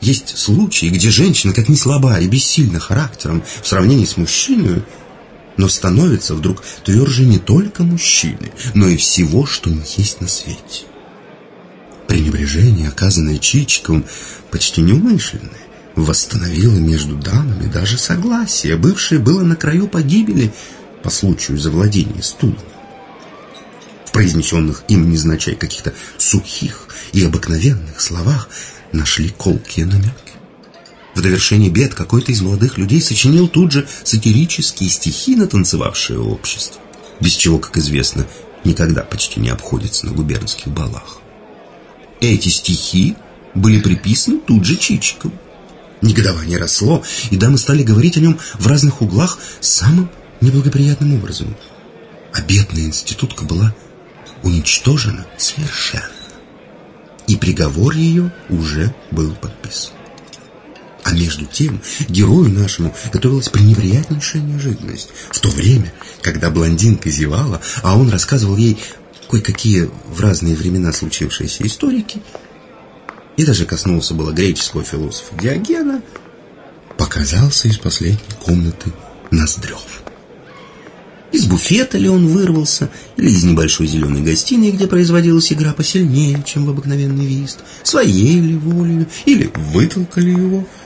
Есть случаи, где женщина, как ни слаба и бессильна характером в сравнении с мужчиной, но становится вдруг тверже не только мужчины, но и всего, что есть на свете. Пренебрежение, оказанное Чичиковым, почти неумышленное, восстановило между дамами даже согласие, бывшее было на краю погибели по случаю завладения стулом. В произнесенных им незначай каких-то сухих и обыкновенных словах нашли колкие намеки. В довершение бед какой-то из молодых людей сочинил тут же сатирические стихи на танцевавшее общество, без чего, как известно, никогда почти не обходится на губернских балах. Эти стихи были приписаны тут же Чичикову. Негодование росло, и дамы стали говорить о нем в разных углах самым неблагоприятным образом. А бедная институтка была уничтожена совершенно. И приговор ее уже был подписан. А между тем герою нашему готовилась пренеприятнейшая неожиданность. В то время, когда блондинка зевала, а он рассказывал ей кое-какие в разные времена случившиеся историки, и даже коснулся было греческого философа Диогена, показался из последней комнаты Ноздрев. Из буфета ли он вырвался, или из небольшой зеленой гостиной, где производилась игра посильнее, чем в обыкновенный вист, своей ли волею, или вытолкали его –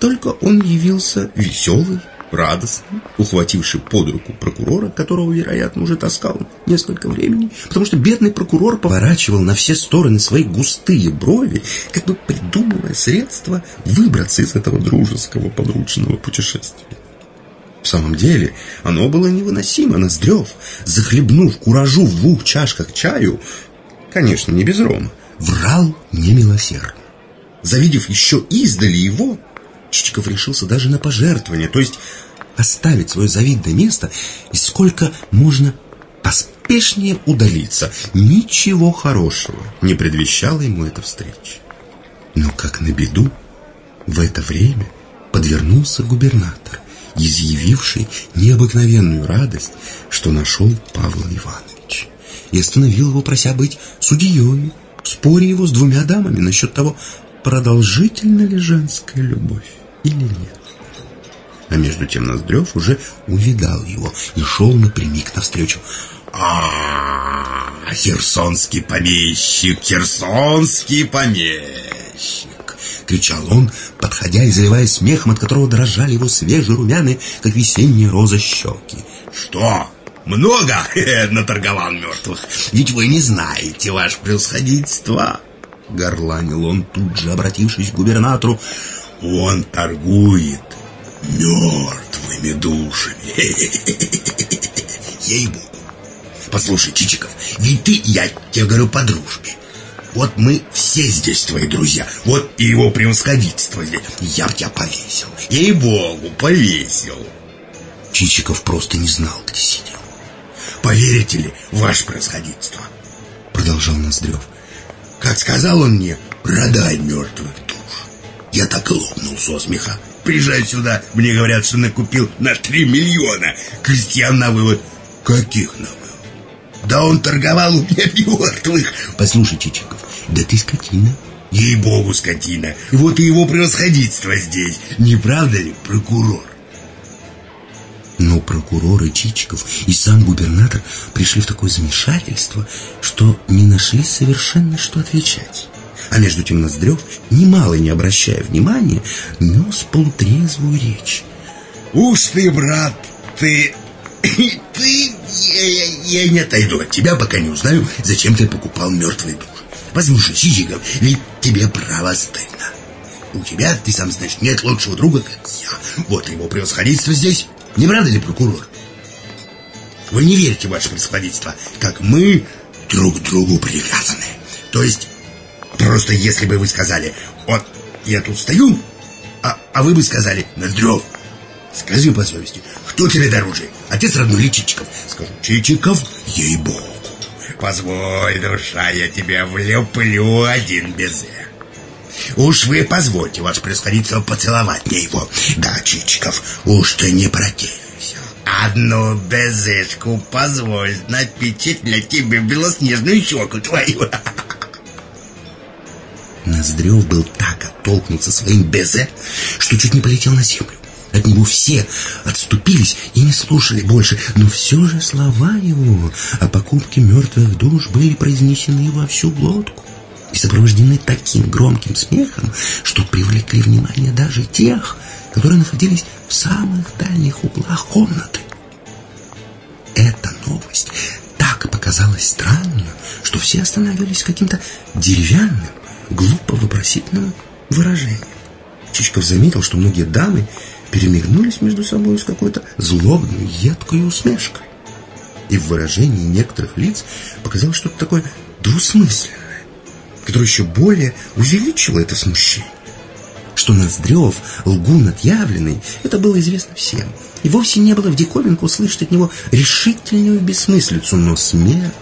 только он явился веселый, радостный, ухвативший под руку прокурора, которого, вероятно, уже таскал несколько времени, потому что бедный прокурор поворачивал на все стороны свои густые брови, как бы придумывая средства выбраться из этого дружеского подручного путешествия. В самом деле, оно было невыносимо. Ноздрев, захлебнув куражу в двух чашках чаю, конечно, не без рома, врал немилосердно. Завидев еще издали его, Чичиков решился даже на пожертвование, то есть оставить свое завидное место и сколько можно поспешнее удалиться. Ничего хорошего не предвещала ему эта встреча. Но как на беду, в это время подвернулся губернатор, изъявивший необыкновенную радость, что нашел Павла Ивановича, и остановил его, прося быть судьей в споре его с двумя дамами насчет того, продолжительна ли женская любовь или нет. А между тем Ноздрев уже увидал его и шел напрямик навстречу. а, -а, -а Херсонский помещик, херсонский помещик!» Кричал он, подходя и заливаясь смехом, от которого дрожали его свежие румяны, как весенние розы щеки. «Что?» Много наторговал мертвых. Ведь вы не знаете, ваше превосходительство. Горланил он тут же, обратившись к губернатору. Он торгует мертвыми душами. Ей-богу. Послушай, Чичиков, ведь ты, я тебе говорю по дружбе. Вот мы все здесь твои друзья. Вот и его превосходительство здесь. Я б тебя повесил. Ей-богу, повесил. Чичиков просто не знал, где сидел. Поверите ли, ваше превосходительство? Продолжал Ноздрев. Как сказал он мне, продай мертвых душ. Я так и лопнул со смеха. Приезжай сюда, мне говорят, что накупил на 3 миллиона. Крестьян на вывод. Каких на вывод? Да он торговал у меня мертвых. Послушай, Чичиков, да ты скотина. Ей-богу, скотина. Вот и его превосходительство здесь. Не правда ли, прокурор? Но прокурор и Чичиков и сам губернатор пришли в такое замешательство, что не нашли совершенно что отвечать. А между тем Ноздрев, немало не обращая внимания, нес полутрезвую речь. «Уж ты, брат, ты... ты... Я, я не отойду от тебя, пока не узнаю, зачем ты покупал мертвый душ. Послушай, Чичиков, ведь тебе право стыдно. У тебя, ты сам знаешь, нет лучшего друга, как я. Вот его превосходительство здесь. Не правда ли, прокурор? Вы не верите, ваше превосходительство, как мы друг другу привязаны. То есть Просто если бы вы сказали, вот я тут стою, а, а вы бы сказали, Ноздрев, скажи по совести, кто тебе дороже, отец родной или Чичиков? Скажу, Чичиков, ей-богу. Позволь, душа, я тебя влеплю один безе. Уж вы позвольте, ваше происходительство, поцеловать мне его. Да, Чичиков, уж ты не протився. Одну безешку позволь напечать для тебя белоснежную щеку твою. Ноздрев был так оттолкнуться своим безе, что чуть не полетел на землю. От него все отступились и не слушали больше, но все же слова его о покупке мертвых душ были произнесены во всю глотку. и сопровождены таким громким смехом, что привлекли внимание даже тех, которые находились в самых дальних углах комнаты. Эта новость так показалась странной, что все остановились каким-то деревянным, глупо вопросительным выражением. Чичков заметил, что многие дамы перемигнулись между собой с какой-то злобной, едкой усмешкой. И в выражении некоторых лиц показалось что-то такое двусмысленное, которое еще более увеличило это смущение. Что Ноздрев лгун отъявленный, это было известно всем. И вовсе не было в диковинку услышать от него решительную бессмыслицу, но смерть.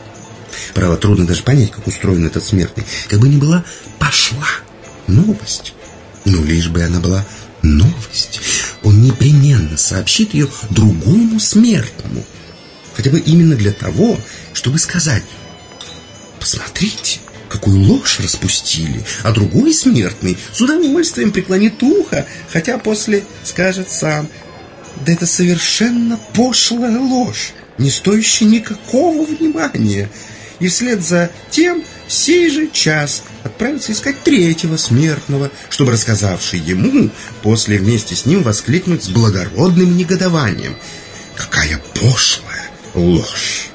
Право, трудно даже понять, как устроен этот смертный. Как бы ни была, пошла новость. Ну, лишь бы она была новость. Он непременно сообщит ее другому смертному. Хотя бы именно для того, чтобы сказать «Посмотрите, какую ложь распустили, а другой смертный с удовольствием преклонит ухо, хотя после скажет сам «Да это совершенно пошлая ложь, не стоящая никакого внимания» и вслед за тем сей же час отправиться искать третьего смертного, чтобы, рассказавший ему, после вместе с ним воскликнуть с благородным негодованием. Какая пошлая ложь!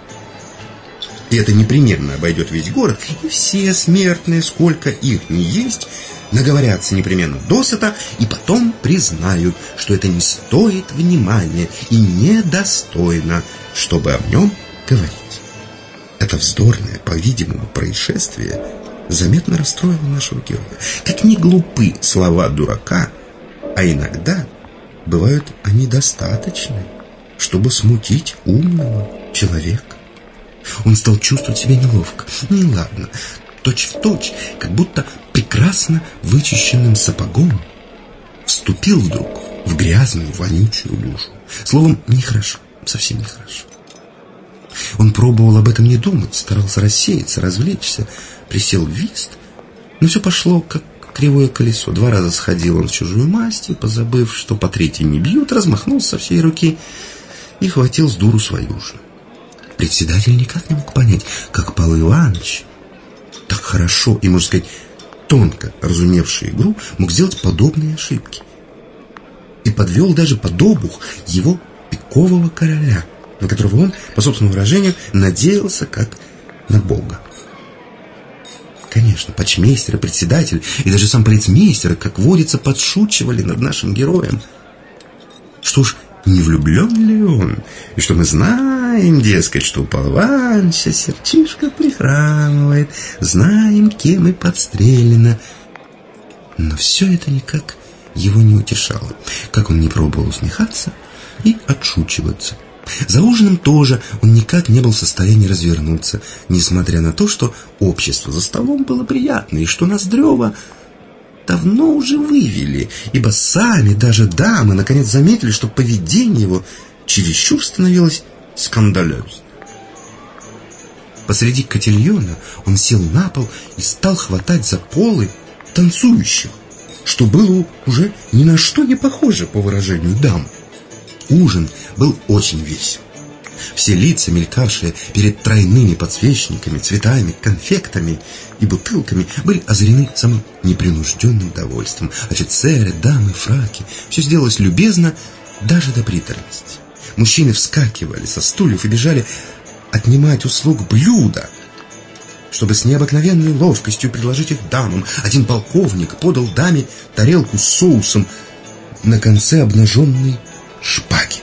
И это непременно обойдет весь город, и все смертные, сколько их не есть, наговорятся непременно досыта и потом признают, что это не стоит внимания и недостойно, чтобы о нем говорить. Это вздорное, по-видимому, происшествие заметно расстроило нашего героя. Как не глупы слова дурака, а иногда бывают они достаточны, чтобы смутить умного человека. Он стал чувствовать себя неловко, неладно, точь-в-точь, как будто прекрасно вычищенным сапогом вступил вдруг в грязную, вонючую лужу. Словом, нехорошо, совсем нехорошо. Он пробовал об этом не думать, старался рассеяться, развлечься, присел в вист, но все пошло как кривое колесо. Два раза сходил он в чужую масть и, позабыв, что по третьей не бьют, размахнулся со всей руки и хватил с дуру свою же. Председатель никак не мог понять, как Павел Иванович, так хорошо и, можно сказать, тонко разумевший игру, мог сделать подобные ошибки. И подвел даже под обух его пикового короля – на которого он, по собственному выражению, надеялся как на Бога. Конечно, почмейстер председатель, и даже сам полицмейстер, как водится, подшучивали над нашим героем. Что ж, не влюблен ли он? И что мы знаем, дескать, что у Полванча сердчишка прихрамывает, знаем, кем и подстрелено. Но все это никак его не утешало. Как он не пробовал усмехаться и отшучиваться. За ужином тоже он никак не был в состоянии развернуться, несмотря на то, что общество за столом было приятно, и что Ноздрева давно уже вывели, ибо сами даже дамы наконец заметили, что поведение его чересчур становилось скандалезным. Посреди котельона он сел на пол и стал хватать за полы танцующих, что было уже ни на что не похоже по выражению дам. Ужин был очень весел. Все лица, мелькавшие перед тройными подсвечниками, цветами, конфектами и бутылками, были озарены самым непринужденным довольством. Офицеры, дамы, фраки. Все сделалось любезно, даже до приторности. Мужчины вскакивали со стульев и бежали отнимать услуг блюда, чтобы с необыкновенной ловкостью предложить их дамам. Один полковник подал даме тарелку с соусом на конце обнаженной шпаги.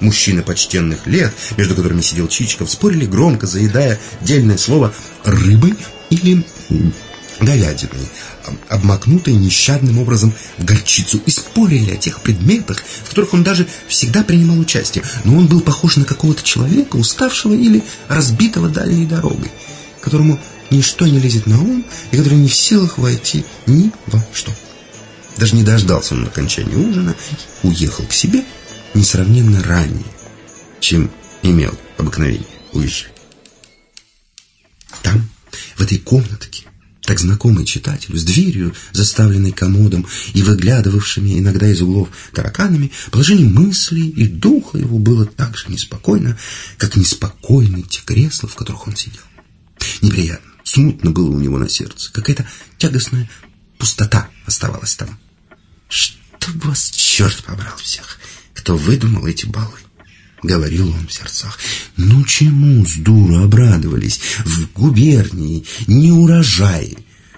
Мужчины почтенных лет, между которыми сидел Чичиков, спорили громко, заедая дельное слово «рыбой» или говядиной, обмакнутой нещадным образом в горчицу, и спорили о тех предметах, в которых он даже всегда принимал участие, но он был похож на какого-то человека, уставшего или разбитого дальней дорогой, которому ничто не лезет на ум и который не в силах войти ни во что. Даже не дождался он окончания ужина, уехал к себе несравненно ранее, чем имел обыкновение уезжать. Там, в этой комнатке, так знакомой читателю, с дверью, заставленной комодом и выглядывавшими иногда из углов тараканами, положение мыслей и духа его было так же неспокойно, как неспокойны те кресла, в которых он сидел. Неприятно, Смутно было у него на сердце. Какая-то тягостная пустота оставалась там. «Чтоб вас черт побрал всех, кто выдумал эти балы!» — говорил он в сердцах. «Ну чему с дуру обрадовались? В губернии не урожай,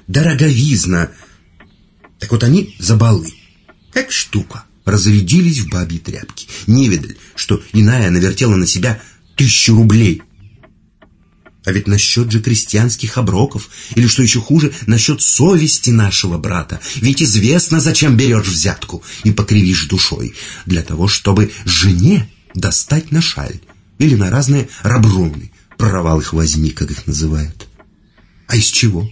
дороговизна. Так вот они за балы, как штука, разрядились в бабьи тряпки. Не видали, что иная навертела на себя тысячу рублей. А ведь насчет же крестьянских оброков, или, что еще хуже, насчет совести нашего брата. Ведь известно, зачем берешь взятку и покривишь душой. Для того, чтобы жене достать на шаль или на разные раброны. Прорвал их возьми, как их называют. А из чего?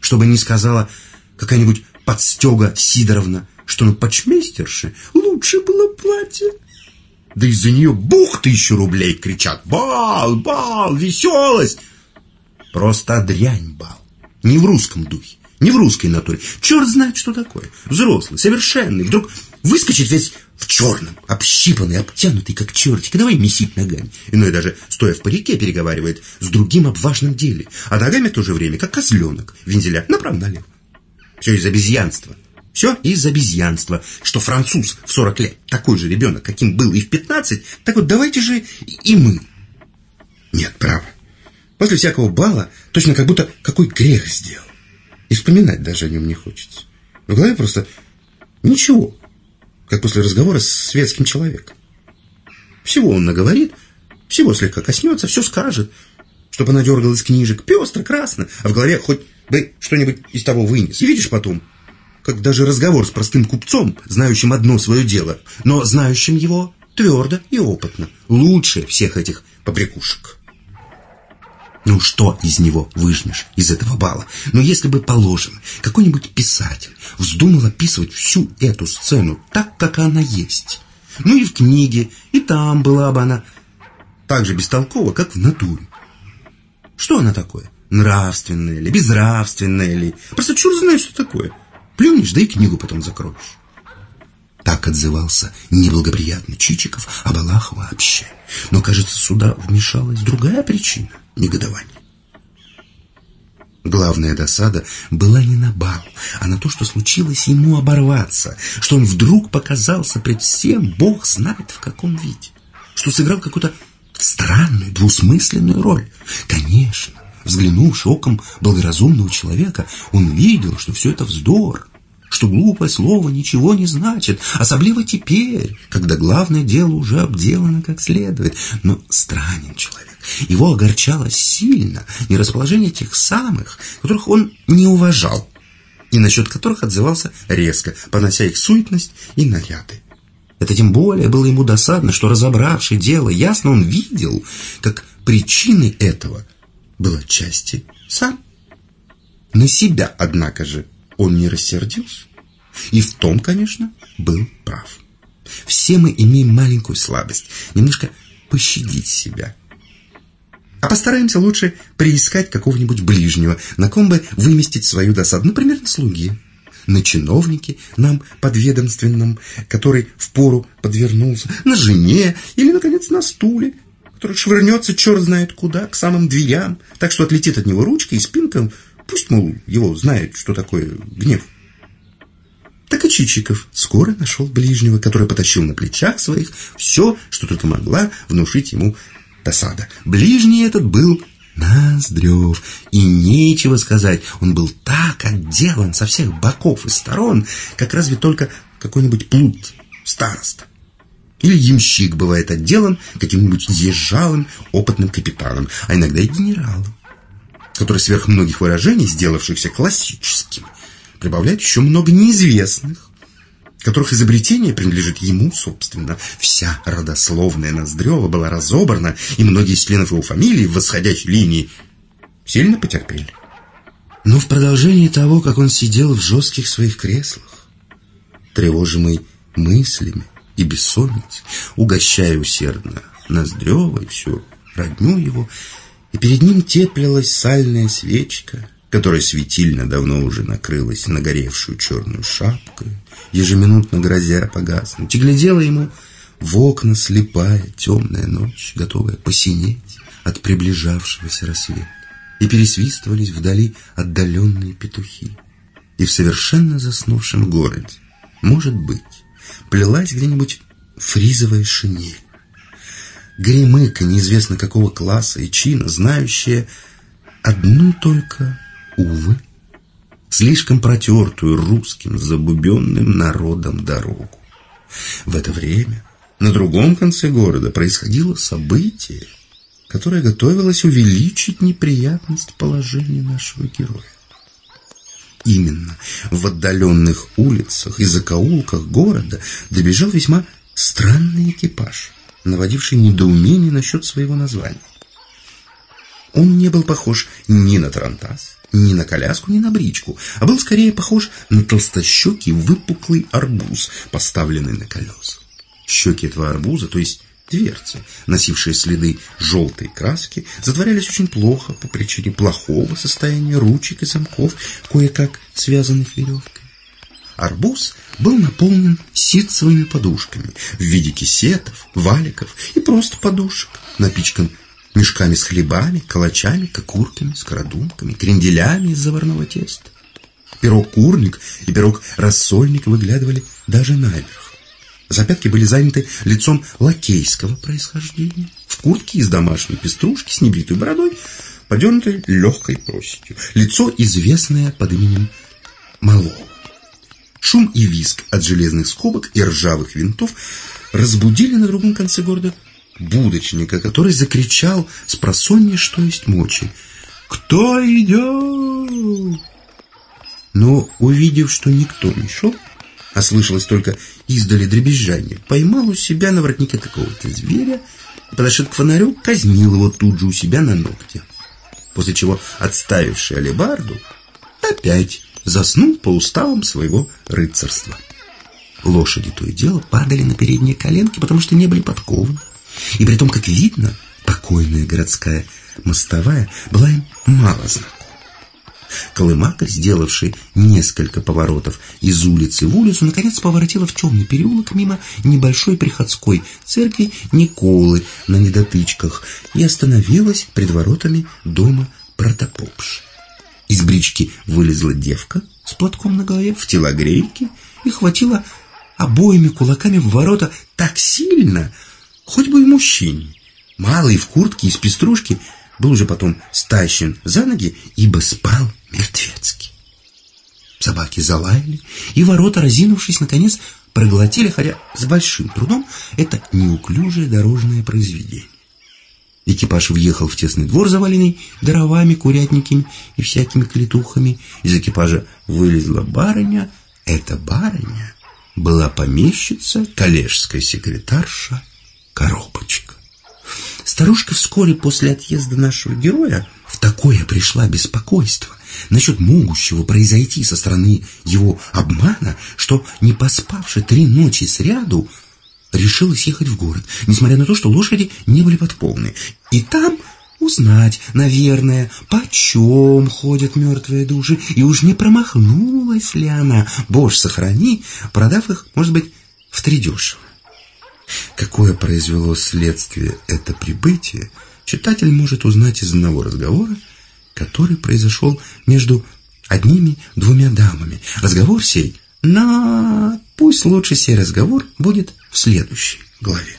Чтобы не сказала какая-нибудь подстега Сидоровна, что на почмейстерше лучше было платье. Да из-за нее бух тысячу рублей кричат. Бал, бал, веселость. Просто дрянь бал. Не в русском духе, не в русской натуре. Черт знает, что такое. Взрослый, совершенный. Вдруг выскочит весь в черном, общипанный, обтянутый, как чертик, и давай месить ногами. Иной даже, стоя в парике, переговаривает с другим об важном деле, а ногами в то же время, как козленок, вензеля направо-налево. Все из обезьянства. Все из обезьянства, что француз в 40 лет, такой же ребенок, каким был и в 15, так вот давайте же и мы. Нет, право. После всякого бала точно как будто какой грех сделал. И вспоминать даже о нем не хочется. В голове просто ничего как после разговора с светским человеком. Всего он наговорит, всего слегка коснется, все скажет, чтобы она дергалась книжек, пестро, красно, а в голове хоть бы что-нибудь из того вынес. И видишь потом, как даже разговор с простым купцом, знающим одно свое дело, но знающим его твердо и опытно, лучше всех этих побрякушек. Ну что из него выжмешь, из этого бала? Но если бы, положим, какой-нибудь писатель вздумал описывать всю эту сцену так, как она есть, ну и в книге, и там была бы она так же бестолкова, как в натуре. Что она такое? Нравственная ли, безнравственная ли? Просто черт знает, что такое. Плюнешь, да и книгу потом закроешь. Так отзывался неблагоприятно Чичиков о балах вообще. Но, кажется, сюда вмешалась другая причина негодования. Главная досада была не на бал, а на то, что случилось ему оборваться, что он вдруг показался пред всем, бог знает в каком виде, что сыграл какую-то странную, двусмысленную роль. Конечно, взглянувши оком благоразумного человека, он видел, что все это вздор, что глупое слово ничего не значит, особливо теперь, когда главное дело уже обделано как следует. Но странен человек. Его огорчало сильно нерасположение тех самых, которых он не уважал, и насчет которых отзывался резко, понося их суетность и наряды. Это тем более было ему досадно, что, разобравший дело, ясно он видел, как причиной этого был отчасти сам. На себя, однако же, он не рассердился. И в том, конечно, был прав. Все мы имеем маленькую слабость, немножко пощадить себя. А постараемся лучше приискать какого-нибудь ближнего, на ком бы выместить свою досаду, например, на слуге, на чиновнике, нам подведомственном, который в пору подвернулся, на жене или, наконец, на стуле, который швырнется черт знает куда, к самым дверям, так что отлетит от него ручка и спинка, пусть, мол, его знает, что такое гнев. Так и Чичиков скоро нашел ближнего, который потащил на плечах своих все, что только могла внушить ему досада. Ближний этот был Ноздрев. И нечего сказать, он был так отделан со всех боков и сторон, как разве только какой-нибудь плут староста. Или ямщик бывает отделан каким-нибудь езжалым опытным капитаном, а иногда и генералом, который сверх многих выражений, сделавшихся классическими, прибавляет еще много неизвестных, которых изобретение принадлежит ему, собственно. Вся родословная Ноздрева была разобрана, и многие из членов его фамилии в восходящей линии сильно потерпели. Но в продолжении того, как он сидел в жестких своих креслах, тревожимый мыслями и бессонницей, угощая усердно Ноздрева и всю родню его, и перед ним теплилась сальная свечка — которая светильно давно уже накрылась нагоревшую черную шапкой, ежеминутно грозя погаснуть, и глядела ему в окна слепая темная ночь, готовая посинеть от приближавшегося рассвета. и пересвистывались вдали отдаленные петухи. И в совершенно заснувшем городе, может быть, плелась где-нибудь фризовая шинель. Гремыка неизвестно какого класса и чина, знающая одну только, увы, слишком протертую русским забубенным народом дорогу. В это время на другом конце города происходило событие, которое готовилось увеличить неприятность положения нашего героя. Именно в отдаленных улицах и закоулках города добежал весьма странный экипаж, наводивший недоумение насчет своего названия. Он не был похож ни на тарантас, ни на коляску, ни на бричку, а был скорее похож на толстощекий выпуклый арбуз, поставленный на колеса. Щеки этого арбуза, то есть дверцы, носившие следы желтой краски, затворялись очень плохо по причине плохого состояния ручек и замков, кое-как связанных веревкой. Арбуз был наполнен ситцевыми подушками в виде кисетов, валиков и просто подушек, напичкан мешками с хлебами, калачами, кокурками, скородумками, кренделями из заварного теста. Пирог-курник и пирог-рассольник выглядывали даже наверх. Запятки были заняты лицом лакейского происхождения, в куртке из домашней пеструшки с небритой бородой, подернутой легкой проседью. Лицо, известное под именем Малого. Шум и визг от железных скобок и ржавых винтов разбудили на другом конце города будочника, который закричал с просонья, что есть мочи. «Кто идет?» Но, увидев, что никто не шел, а слышалось только издали дребезжание, поймал у себя на воротнике какого-то зверя и, подошед к фонарю, казнил его тут же у себя на ногте. После чего, отставивший алебарду, опять заснул по уставам своего рыцарства. Лошади то и дело падали на передние коленки, потому что не были подкованы. И при том, как видно, покойная городская мостовая была им мало знакома. Колымака, сделавший несколько поворотов из улицы в улицу, наконец поворотила в темный переулок мимо небольшой приходской церкви Николы на недотычках и остановилась пред воротами дома протопопши. Из брички вылезла девка с платком на голове в телогрейке и хватила обоими кулаками в ворота так сильно, хоть бы и мужчине. Малый в куртке из пеструшки был уже потом стащен за ноги, ибо спал мертвецки. Собаки залаяли, и ворота, разинувшись, наконец, проглотили, хотя с большим трудом, это неуклюжее дорожное произведение. Экипаж въехал в тесный двор, заваленный дровами, курятниками и всякими клетухами. Из экипажа вылезла барыня. Эта барыня была помещица, коллежская секретарша Коробочка. Старушка вскоре после отъезда нашего героя в такое пришла беспокойство насчет могущего произойти со стороны его обмана, что, не поспавши три ночи сряду, решилась ехать в город, несмотря на то, что лошади не были подкованы. И там узнать, наверное, почем ходят мертвые души, и уж не промахнулась ли она, боже сохрани, продав их, может быть, в втридешево. Какое произвело следствие это прибытие, читатель может узнать из одного разговора, который произошел между одними двумя дамами. Разговор сей, но пусть лучше сей разговор будет в следующей главе.